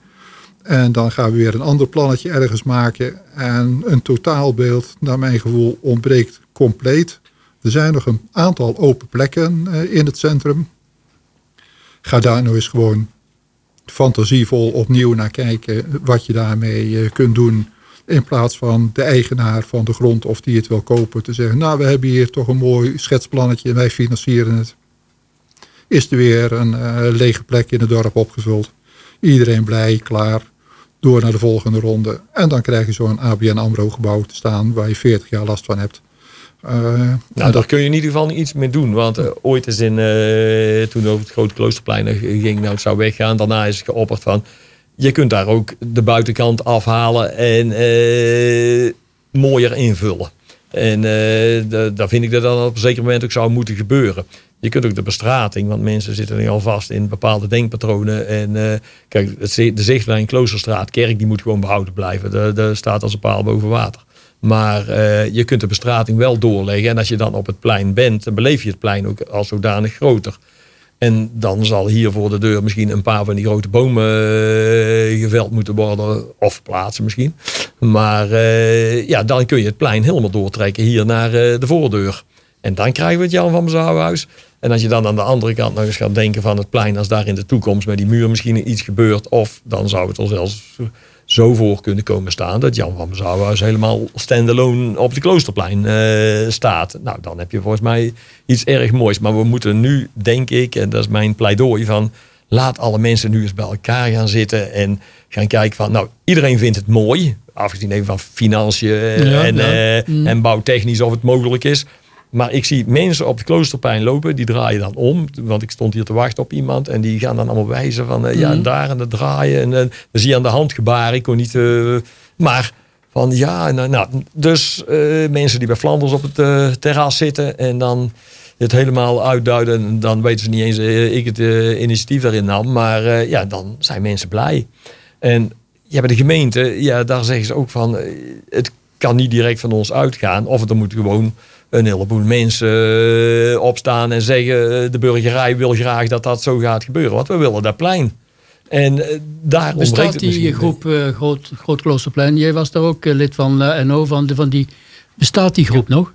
En dan gaan we weer een ander plannetje ergens maken. En een totaalbeeld, naar mijn gevoel, ontbreekt compleet. Er zijn nog een aantal open plekken in het centrum. Ga daar nou eens gewoon fantasievol opnieuw naar kijken wat je daarmee kunt doen. In plaats van de eigenaar van de grond of die het wil kopen te zeggen... nou, we hebben hier toch een mooi schetsplannetje en wij financieren het. Is er weer een uh, lege plek in het dorp opgevuld. Iedereen blij, klaar. Door naar de volgende ronde. En dan krijg je zo'n ABN AMRO gebouw te staan... waar je 40 jaar last van hebt. Uh, nou, daar kun je in ieder geval iets mee doen. Want uh, ooit is in, uh, toen over het Grote Kloosterplein ging, nou zou weggaan. Daarna is het geopperd van, je kunt daar ook de buitenkant afhalen en mooier invullen. En daar vind ik dat dan op een zeker moment ook zou moeten gebeuren. Je kunt ook de bestrating, want mensen zitten nu al vast in bepaalde denkpatronen. En kijk, de zichtlijn Kloosterstraat, Kerk, die moet gewoon behouden blijven. Daar staat als een paal boven water. Maar uh, je kunt de bestrating wel doorleggen. En als je dan op het plein bent, dan beleef je het plein ook als zodanig groter. En dan zal hier voor de deur misschien een paar van die grote bomen uh, geveld moeten worden. Of plaatsen misschien. Maar uh, ja, dan kun je het plein helemaal doortrekken hier naar de voordeur. En dan krijgen we het Jan van Bezouwhuis. En als je dan aan de andere kant nog eens gaat denken van het plein... als daar in de toekomst met die muur misschien iets gebeurt... of dan zou het er zelfs zo voor kunnen komen staan dat Jan van Bezouwhuis helemaal standalone op de Kloosterplein uh, staat. Nou, dan heb je volgens mij iets erg moois. Maar we moeten nu, denk ik, en dat is mijn pleidooi van laat alle mensen nu eens bij elkaar gaan zitten en gaan kijken van, nou, iedereen vindt het mooi, afgezien even van financiën en, ja. Uh, en bouwtechnisch of het mogelijk is. Maar ik zie mensen op de kloosterpijn lopen, die draaien dan om. Want ik stond hier te wachten op iemand. En die gaan dan allemaal wijzen van uh, ja, en mhm. daar en dat draaien. En uh, dan zie je aan de hand gebaren. Ik kon niet. Uh, maar van ja, nou, nou dus mensen die bij Flanders op het terras zitten. En dan het helemaal uitduiden. En dan weten ze niet eens ik het initiatief daarin nam. Maar ja, dan zijn mensen blij. En ja, bij de gemeente, ja, daar zeggen ze ook van. het kan niet direct van ons uitgaan. Of het moet gewoon een heleboel mensen eh, opstaan en zeggen... Eh, de burgerij wil graag dat dat zo gaat gebeuren. Want we willen dat plein. En uh, daar Bestaat die groep uh, Groot, Groot Kloosterplein? Jij was daar ook lid van uh, NO, van, de, van die... Bestaat die groep nog?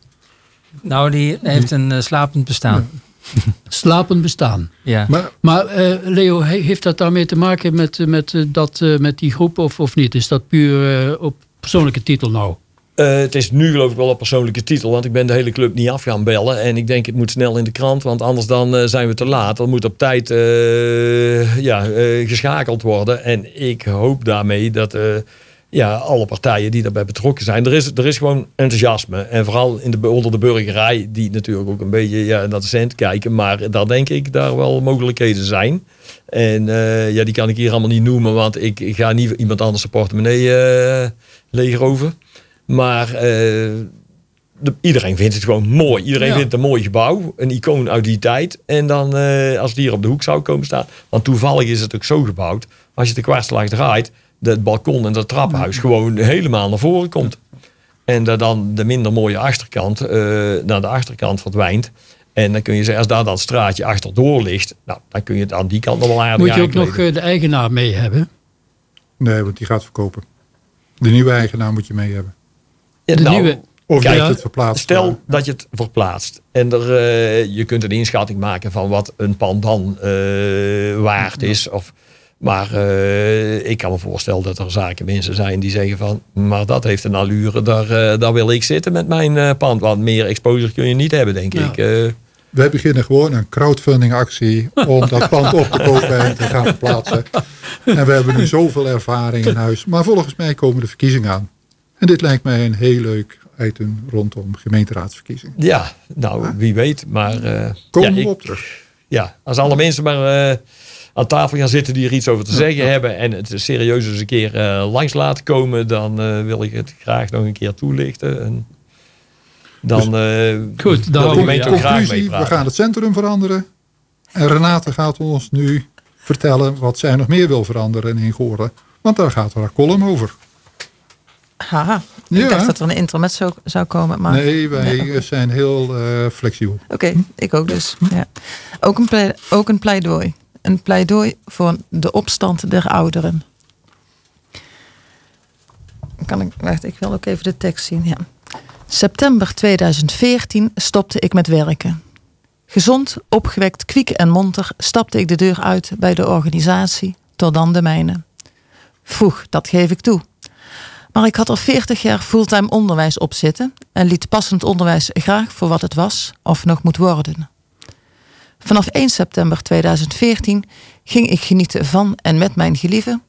Nou, die heeft een slapend bestaan. slapend bestaan. Ja. Maar, maar Leo, heeft dat daarmee te maken met, met, dat, met die groep of, of niet? Is dat puur op persoonlijke titel nou? Uh, het is nu geloof ik wel een persoonlijke titel, want ik ben de hele club niet af gaan bellen. En ik denk het moet snel in de krant, want anders dan uh, zijn we te laat. Er moet op tijd uh, ja, geschakeld worden. En ik hoop daarmee dat ja, alle partijen die daarbij betrokken zijn. Er is, er is gewoon enthousiasme. En vooral in de, onder de burgerij, die natuurlijk ook een beetje ja, naar de cent kijken. Maar daar denk ik daar wel mogelijkheden zijn. En ja, die kan ik hier allemaal niet noemen, want ik, ga niet iemand anders zijn portemonnee leegroven. Maar uh, de, iedereen vindt het gewoon mooi. Iedereen vindt het een mooi gebouw. Een icoon uit die tijd. En dan uh, als het hier op de hoek zou komen staan. Want toevallig is het ook zo gebouwd. Als je de kwartslag draait. Het balkon en dat trappenhuis gewoon helemaal naar voren komt. En dat dan de minder mooie achterkant uh, naar de achterkant verdwijnt. En dan kun je zeggen, als daar dat straatje achterdoor ligt, nou, dan kun je het aan die kant nog wel aardig Moet je ook nog de eigenaar mee hebben? Nee, want die gaat verkopen. De nieuwe eigenaar moet je mee hebben. Ja, nou, nieuwe, of kijk, je het verplaatst. Stel dat je het verplaatst. En er, uh, je kunt een inschatting maken van wat een pand dan uh, waard is. Of, maar uh, ik kan me voorstellen dat er zaken mensen zijn die zeggen van... maar dat heeft een allure, daar, daar wil ik zitten met mijn pand. Want meer exposure kun je niet hebben, denk ja. ik. Wij beginnen gewoon een crowdfunding actie om dat pand op te kopen en te gaan verplaatsen. En we hebben nu zoveel ervaring in huis. Maar volgens mij komen de verkiezingen aan. En dit lijkt mij een heel leuk item rondom gemeenteraadsverkiezingen. Ja, nou wie weet. Maar uh, komen ja, op terug. Ja, als alle mensen maar uh, aan tafel gaan zitten die er iets over te zeggen hebben. En het serieus eens een keer uh, langs laten komen. Dan wil ik het graag nog een keer toelichten. En dan dus, goed, dan de ook graag mee We gaan het centrum veranderen. En Renate gaat ons nu vertellen wat zij nog meer wil veranderen in Goren. Want daar gaat haar column over. Haha, ik dacht dat er een internet zou, zou komen. Maar, nee, wij zijn heel uh, flexibel. Oké, ik ook dus. Ja. Ook, een ook een pleidooi. Een pleidooi voor de opstand der ouderen. Kan ik, wacht, ik wil ook even de tekst zien. Ja. September 2014 stopte ik met werken. Gezond, opgewekt, kwiek en monter stapte ik de deur uit bij de organisatie, tot dan de mijne. Vroeg, dat geef ik toe. Maar ik had er 40 jaar fulltime onderwijs op zitten en liet passend onderwijs graag voor wat het was of nog moet worden. Vanaf 1 september 2014 ging ik genieten van en met mijn gelieve,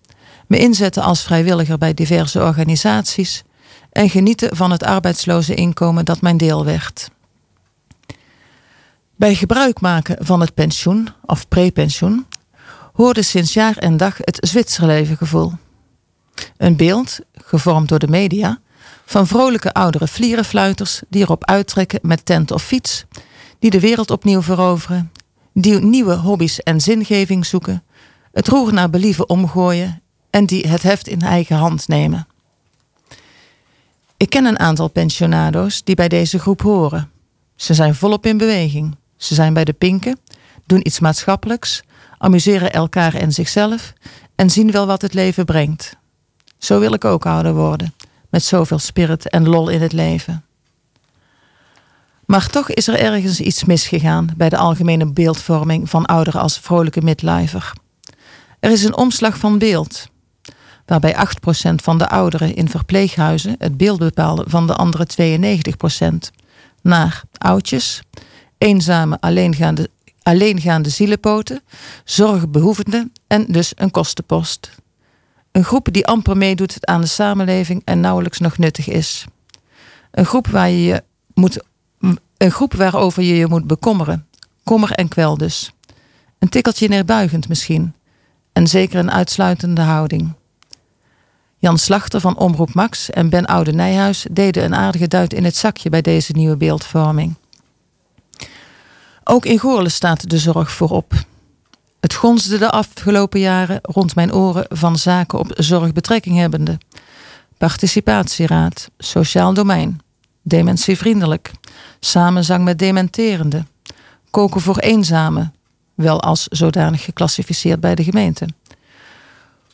me inzetten als vrijwilliger bij diverse organisaties en genieten van het arbeidsloze inkomen dat mijn deel werd. Bij gebruik maken van het pensioen of prepensioen hoorde sinds jaar en dag het Zwitserleven gevoel. Een beeld, gevormd door de media, van vrolijke oudere vlierenfluiters die erop uittrekken met tent of fiets, die de wereld opnieuw veroveren, die nieuwe hobby's en zingeving zoeken, het roer naar believen omgooien en die het heft in eigen hand nemen. Ik ken een aantal pensionado's die bij deze groep horen. Ze zijn volop in beweging. Ze zijn bij de pinken, doen iets maatschappelijks, amuseren elkaar en zichzelf en zien wel wat het leven brengt. Zo wil ik ook ouder worden, met zoveel spirit en lol in het leven. Maar toch is er ergens iets misgegaan bij de algemene beeldvorming van ouderen als vrolijke midlifer. Er is een omslag van beeld, waarbij 8% van de ouderen in verpleeghuizen het beeld bepaalde van de andere 92%, naar oudjes, eenzame alleengaande, alleengaande zielepoten, zorgbehoevenden en dus een kostenpost. Een groep die amper meedoet aan de samenleving en nauwelijks nog nuttig is. Een groep, waar je je moet, een groep waarover je je moet bekommeren. Kommer en kwel dus. Een tikkeltje neerbuigend misschien. En zeker een uitsluitende houding. Jan Slachter van Omroep Max en Ben Oude Nijhuis deden een aardige duit in het zakje bij deze nieuwe beeldvorming. Ook in Goorlen staat de zorg voorop. Het gonsde de afgelopen jaren rond mijn oren van zaken op zorg betrekking hebbende. Participatieraad, sociaal domein, dementievriendelijk, samenzang met dementerende, koken voor eenzamen, wel als zodanig geclassificeerd bij de gemeente.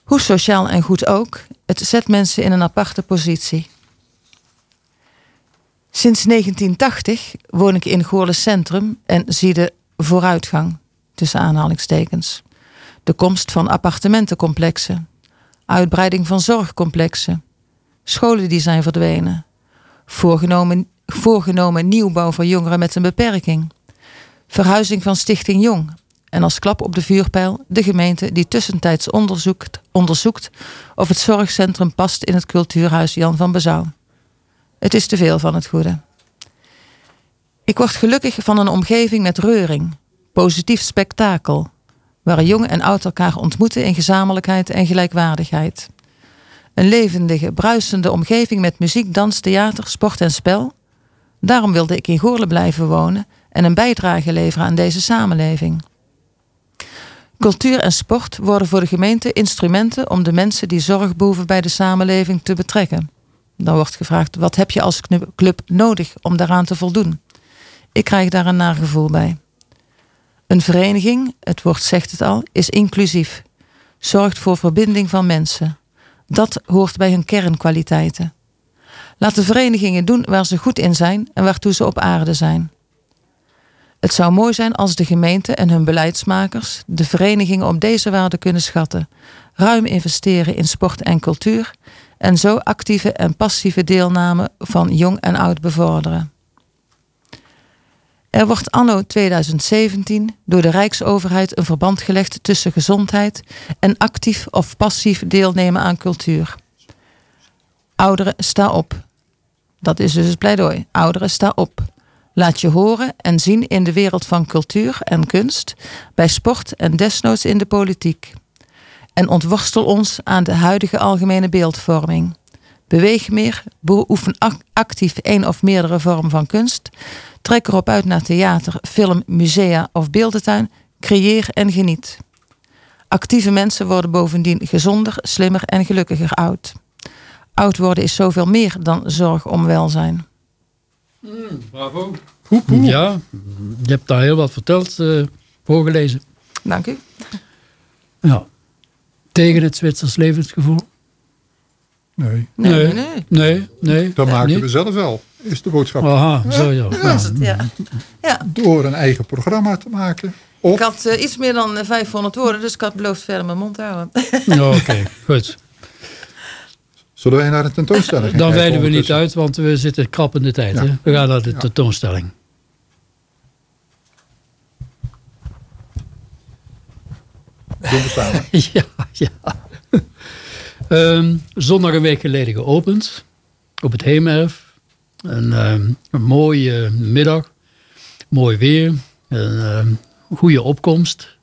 Hoe sociaal en goed ook, het zet mensen in een aparte positie. Sinds 1980 woon ik in Goorlen Centrum en zie de vooruitgang, tussen aanhalingstekens. De komst van appartementencomplexen, uitbreiding van zorgcomplexen, scholen die zijn verdwenen, voorgenomen, voorgenomen nieuwbouw voor jongeren met een beperking, verhuizing van Stichting Jong en als klap op de vuurpijl de gemeente die tussentijds onderzoekt, onderzoekt of het zorgcentrum past in het cultuurhuis Jan van Bezouw. Het is te veel van het goede. Ik word gelukkig van een omgeving met reuring, positief spektakel, waar jong en oud elkaar ontmoeten in gezamenlijkheid en gelijkwaardigheid. Een levendige, bruisende omgeving met muziek, dans, theater, sport en spel. Daarom wilde ik in Goorlen blijven wonen en een bijdrage leveren aan deze samenleving. Cultuur en sport worden voor de gemeente instrumenten om de mensen die zorg behoeven bij de samenleving te betrekken. Dan wordt gevraagd: wat heb je als club nodig om daaraan te voldoen? Ik krijg daar een nagevoel bij. Een vereniging, het woord zegt het al, is inclusief. Zorgt voor verbinding van mensen. Dat hoort bij hun kernkwaliteiten. Laat de verenigingen doen waar ze goed in zijn en waartoe ze op aarde zijn. Het zou mooi zijn als de gemeente en hun beleidsmakers de verenigingen op deze waarde kunnen schatten, ruim investeren in sport en cultuur en zo actieve en passieve deelname van jong en oud bevorderen. Er wordt anno 2017 door de Rijksoverheid een verband gelegd tussen gezondheid en actief of passief deelnemen aan cultuur. Ouderen, sta op. Dat is dus het pleidooi. Ouderen, sta op. Laat je horen en zien in de wereld van cultuur en kunst, bij sport en desnoods in de politiek. En ontworstel ons aan de huidige algemene beeldvorming. Beweeg meer, beoefen actief een of meerdere vormen van kunst. Trek erop uit naar theater, film, musea of beeldentuin. Creëer en geniet. Actieve mensen worden bovendien gezonder, slimmer en gelukkiger oud. Oud worden is zoveel meer dan zorg om welzijn. Mm, bravo. Ja, je hebt daar heel wat verteld, uh, voorgelezen. Dank u. Ja. Tegen het Zwitsers levensgevoel? Nee. Nee, nee. Nee, nee. Dat maken we zelf wel, is de boodschap. Aha, zo ja. ja. Het, ja. ja. Door een eigen programma te maken. Of... Ik had uh, iets meer dan 500 woorden, dus ik had beloofd verder mijn mond te houden. Oké, okay, goed. Zullen wij naar de tentoonstelling gaan Dan wijden we niet uit, want we zitten krap in de tijd. Ja. Hè? We gaan naar de Ja. tentoonstelling. Doen we samen. ja, ja. Ehm, zondag een week geleden geopend. Op het Heemerf. Een, ehm, een mooie middag. Mooi weer. Een ehm, goede opkomst.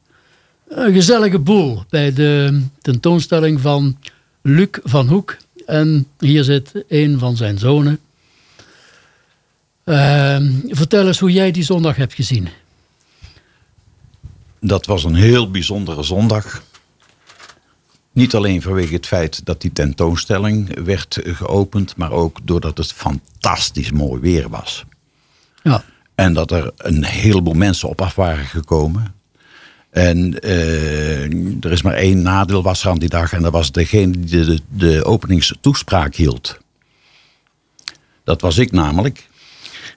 Een gezellige boel bij de tentoonstelling van Luc van Hoek. En hier zit een van zijn zonen. Vertel eens hoe jij die zondag hebt gezien. Dat was een heel bijzondere zondag. Niet alleen vanwege het feit dat die tentoonstelling werd geopend, maar ook doordat het fantastisch mooi weer was. Ja, En dat er een heleboel mensen op af waren gekomen. En eh, er is maar één nadeel was er aan die dag. En dat was degene die de, de openingstoespraak hield. Dat was ik namelijk.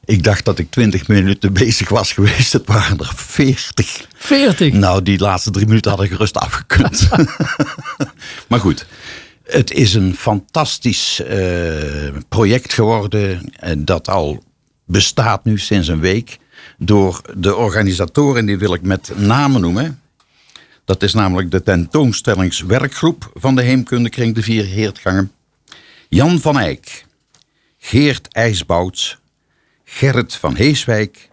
Ik dacht dat ik twintig minuten bezig was geweest. Het waren er veertig. 40. Nou, die laatste drie minuten hadden gerust afgekund. maar goed, het is een fantastisch eh, project geworden. eh, Dat al bestaat nu sinds een week. Door de organisatoren, die wil ik met name noemen. Dat is namelijk de tentoonstellingswerkgroep van de Heemkundekring De Vier Heertgangen. Jan van Eyck, Geert IJsbouts, Gerrit van Heeswijk,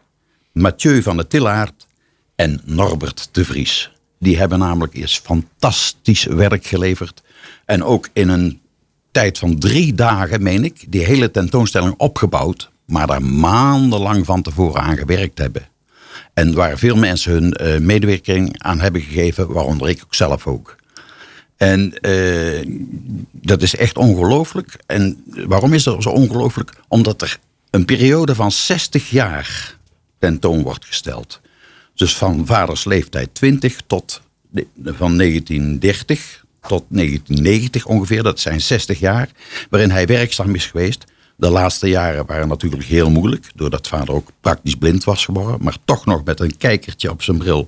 Mathieu van de Tillaert en Norbert de Vries. Die hebben namelijk eens fantastisch werk geleverd. En ook in een tijd van drie dagen, meen ik, die hele tentoonstelling opgebouwd. Maar daar maandenlang van tevoren aan gewerkt hebben. En waar veel mensen hun eh, medewerking aan hebben gegeven, waaronder ik ook zelf ook. En eh, dat is echt ongelooflijk. En waarom is dat zo ongelooflijk? Omdat er een periode van 60 jaar tentoon wordt gesteld. Dus van vaders leeftijd 20 tot van 1930 tot 1990 ongeveer. Dat zijn 60 jaar waarin hij werkzaam is geweest. De laatste jaren waren natuurlijk heel moeilijk, doordat vader ook praktisch blind was geworden, maar toch nog met een kijkertje op zijn bril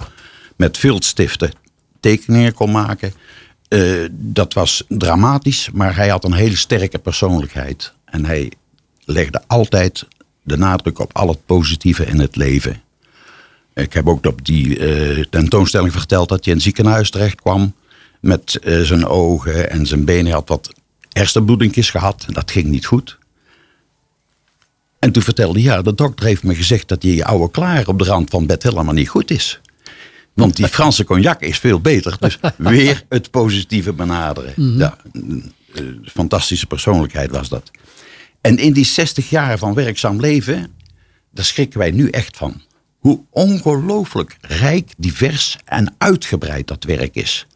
met viltstiften tekeningen kon maken. Eh, dat was dramatisch, maar hij had een hele sterke persoonlijkheid. En hij legde altijd de nadruk op al het positieve in het leven. Ik heb ook op die eh, tentoonstelling verteld dat hij in het ziekenhuis terecht kwam. Met eh, zijn ogen en zijn benen. Hij had wat hersenbloedingjes gehad en dat ging niet goed. En toen vertelde hij, ja, de dokter heeft me gezegd dat die oude klaar op de rand van bed helemaal niet goed is. Want die Franse cognac is veel beter. Dus weer het positieve benaderen. Ja, een eh, fantastische persoonlijkheid was dat. En in die 60 jaar van werkzaam leven, daar schrikken wij nu echt van. Hoe ongelooflijk rijk, divers en uitgebreid dat werk is.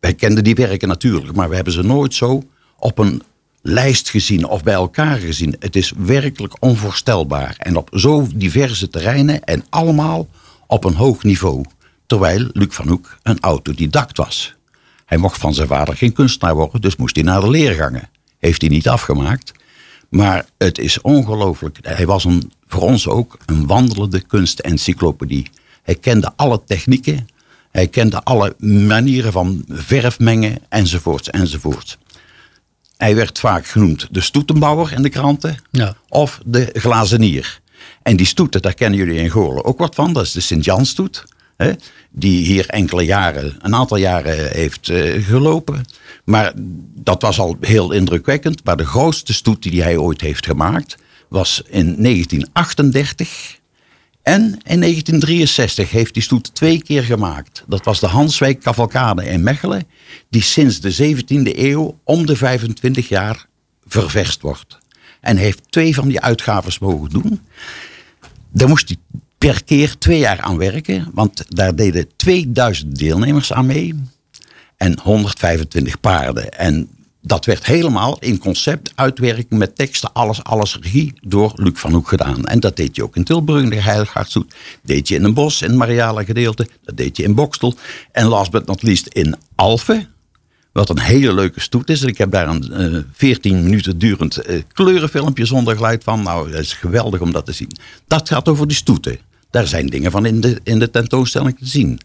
Wij kenden die werken natuurlijk, maar we hebben ze nooit zo op een lijst gezien of bij elkaar gezien. Het is werkelijk onvoorstelbaar. En op zo diverse terreinen en allemaal op een hoog niveau. Terwijl Luc van Hoek een autodidact was. Hij mocht van zijn vader geen kunstenaar worden, dus moest hij naar de leergangen. Heeft hij niet afgemaakt. Maar het is ongelooflijk. Hij was een, voor ons ook een wandelende kunstencyclopedie. Hij kende alle technieken. Hij kende alle manieren van verf mengen, enzovoorts, enzovoorts. Hij werd vaak genoemd de stoetenbouwer in de kranten. Ja. Of de glazenier. En die stoeten, daar kennen jullie in Goorlen ook wat van. Dat is de Sint-Jan-stoet. Die hier enkele jaren, een aantal jaren heeft eh, gelopen. Maar dat was al heel indrukwekkend. Maar de grootste stoet die hij ooit heeft gemaakt... was in 1938... En in 1963 heeft die stoet twee keer gemaakt. Dat was de Hanswijk Cavalcade in Mechelen, die sinds de 17e eeuw om de 25 jaar ververst wordt. En heeft twee van die uitgaves mogen doen. Daar moest hij per keer twee jaar aan werken, want daar deden 2000 deelnemers aan mee en 125 paarden. En dat werd helemaal in concept, uitwerking met teksten, alles, alles regie door Luc van Hoek gedaan. En dat deed je ook in Tilburg, in de Heiligaardstoet. Deed je in een bos, in het Mariale gedeelte. Dat deed je in Bokstel. En last but not least in Alphen. Wat een hele leuke stoet is. Ik heb daar een eh 14 minuten durend eh, kleurenfilmpje zonder geluid van. Nou, dat is geweldig om dat te zien. Dat gaat over die stoeten. Daar zijn dingen van in de, in de tentoonstelling te zien.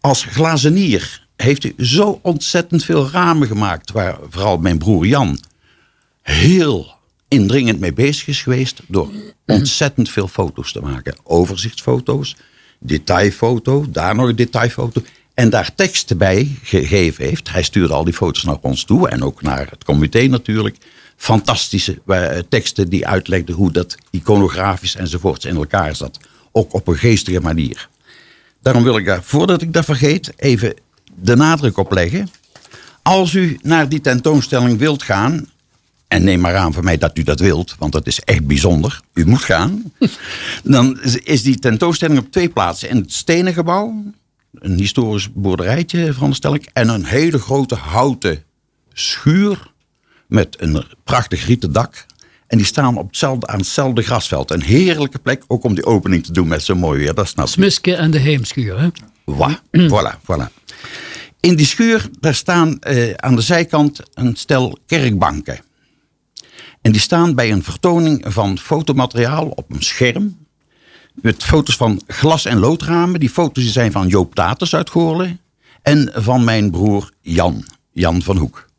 Als glazenier heeft u zo ontzettend veel ramen gemaakt. Waar vooral mijn broer Jan heel indringend mee bezig is geweest door ontzettend veel foto's te maken. Overzichtsfoto's, detailfoto, daar nog een detailfoto. En daar teksten bij gegeven heeft. Hij stuurde al die foto's naar ons toe en ook naar het comité natuurlijk. Fantastische eh, teksten die uitlegden hoe dat iconografisch enzovoorts in elkaar zat. Ook op een geestige manier. Daarom wil ik voordat ik dat vergeet, even de nadruk op leggen. Als u naar die tentoonstelling wilt gaan, en neem maar aan van mij dat u dat wilt, want dat is echt bijzonder. U moet gaan. Dan is die tentoonstelling op twee plaatsen. In het stenen gebouw, een historisch boerderijtje veronderstel ik, en een hele grote houten schuur met een prachtig rieten dak. En die staan op hetzelfde, aan hetzelfde grasveld. Een heerlijke plek, ook om die opening te doen met zo mooi weer. Dat snap Smiske en de Heemschuur, hè? voilà, voilà. In die schuur, daar staan uh, aan de zijkant een stel kerkbanken. En die staan bij een vertoning van fotomateriaal op een scherm. Met foto's van glas- en loodramen. Die foto's zijn van Joop Taters uit Goorlen. En van mijn broer Jan, Jan van Hoek.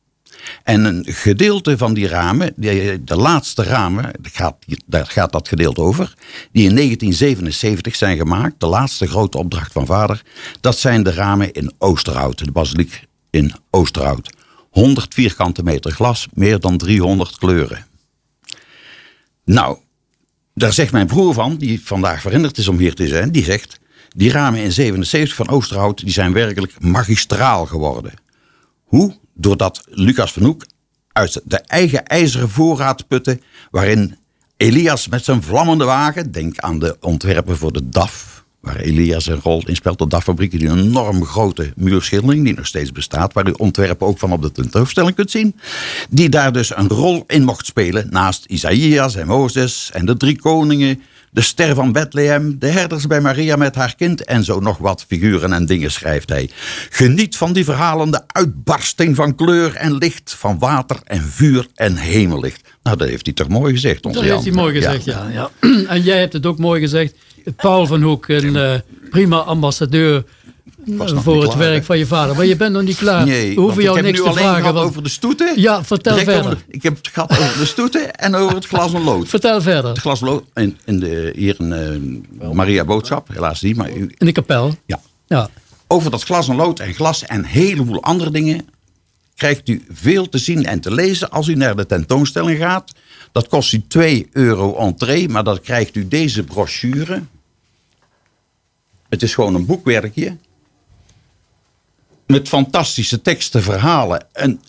En een gedeelte van die ramen, de, de laatste ramen, gaat, daar gaat dat gedeelte over, die in 1977 zijn gemaakt, de laatste grote opdracht van vader, dat zijn de ramen in Oosterhout, de basiliek in Oosterhout. 100 vierkante meter glas, meer dan 300 kleuren. Nou, daar zegt mijn broer van, die vandaag verhinderd is om hier te zijn, die zegt, die ramen in 77 van Oosterhout, die zijn werkelijk magistraal geworden. Hoe? Doordat Lucas van Hoek uit de eigen ijzeren voorraad putte, waarin Elias met zijn vlammende wagen, denk aan de ontwerpen voor de DAF, waar Elias een rol in speelt, de DAF-fabriek, die een enorm grote muurschildering, die nog steeds bestaat, waar u ontwerpen ook van op de tentoonstelling kunt zien, die daar dus een rol in mocht spelen, naast Isaïas en Mozes en de drie koningen, de ster van Bethlehem, de herders bij Maria met haar kind en zo nog wat figuren en dingen schrijft hij. Geniet van die verhalen, de uitbarsting van kleur en licht, van water en vuur en hemellicht. Nou, dat heeft hij toch mooi gezegd, onze Dat heeft hij mooi gezegd, ja. ja. En jij hebt het ook mooi gezegd. Paul van Hoek, een uh, prima ambassadeur voor het werk van je vader. Maar je bent nog niet klaar. Nee, We hoeven jou niks te vragen. Want... over de stoeten. Ja, vertel verder. ik heb het gehad over de stoeten en over het glas en lood. Vertel verder. Het glas en lood in, in de, hier in uh, Maria Boodschap, helaas niet. Maar in de kapel. Ja. ja. Over dat glas en lood en glas en een heleboel andere dingen krijgt u veel te zien en te lezen als u naar de tentoonstelling gaat. Dat kost u 2 euro entree, maar dan krijgt u deze brochure. Het is gewoon een boekwerkje met fantastische teksten, verhalen en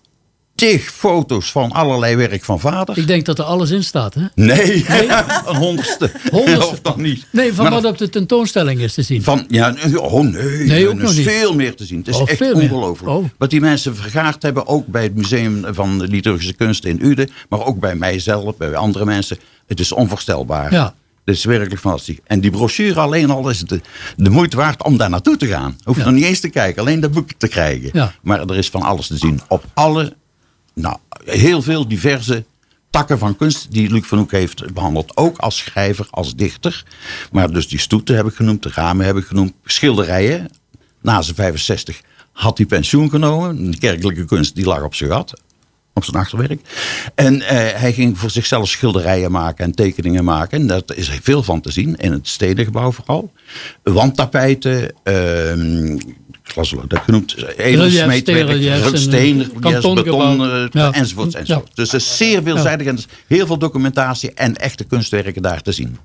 tig foto's van allerlei werk van vader. Ik denk dat er alles in staat, hè? Nee, een honderdste. Honderdste? Of nog niet. Nee, van wat op de tentoonstelling is te zien. Van, ja, oh nee, nog niet. veel meer te zien. Het is oh, echt ongelooflijk. Oh. Wat die mensen vergaard hebben, ook bij het Museum van de Liturgische Kunsten in Uden, maar ook bij mijzelf, bij andere mensen. Het is onvoorstelbaar. Ja. Dat is werkelijk fantastisch. En die brochure alleen al is het de, de moeite waard om daar naartoe te gaan. Hoef je nog niet eens te kijken, alleen dat boek te krijgen. Ja. Maar er is van alles te zien. Op alle, nou, heel veel diverse takken van kunst die Luc van Hoek heeft behandeld. Ook als schrijver, als dichter. Maar dus die stoeten heb ik genoemd, de ramen heb ik genoemd. Schilderijen. Na zijn 65 had hij pensioen genomen. De kerkelijke kunst die lag op zijn gat op zijn achterwerk. En eh, hij ging voor zichzelf schilderijen maken en tekeningen maken. En daar is veel van te zien, in het stedengebouw vooral. Wandtapijten, uh, glaslood, dat genoemd, edelsmeetwerk, steen, beton, uh, ja. enzovoort. enzovoort. Dus het is zeer veelzijdig en heel veel documentatie en echte kunstwerken daar te zien.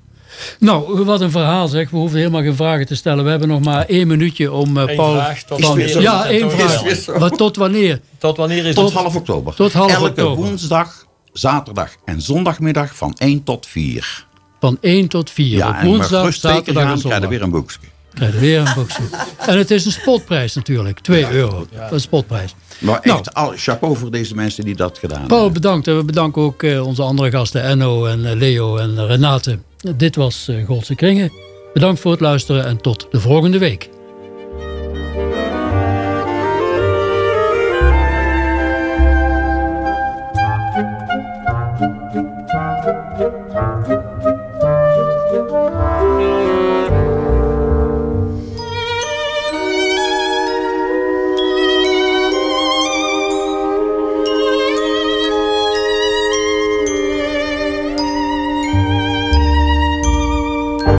Nou, wat een verhaal zeg. We hoeven helemaal geen vragen te stellen. We hebben nog maar één minuutje om uh, Paul... Vraag, tot van, ja, één vraag. Wat, tot wanneer? Tot wanneer is tot het? half oktober. Tot half Elke oktober. woensdag, zaterdag en zondagmiddag van 1 tot 4. Van 1 tot 4. Ja, Op woensdag, zaterdag gaan, en zondag. weer een boekje. Krijg weer een boekje. en het is een spotprijs natuurlijk. 2 ja, euro. Ja. Een spotprijs. Maar echt, nou, al, chapeau voor deze mensen die dat gedaan Paul, hebben. bedankt. En we bedanken ook uh, onze andere gasten. Enno en uh, Leo en Renate. Dit was uh, Goldse Kringen. Bedankt voor het luisteren en tot de volgende week.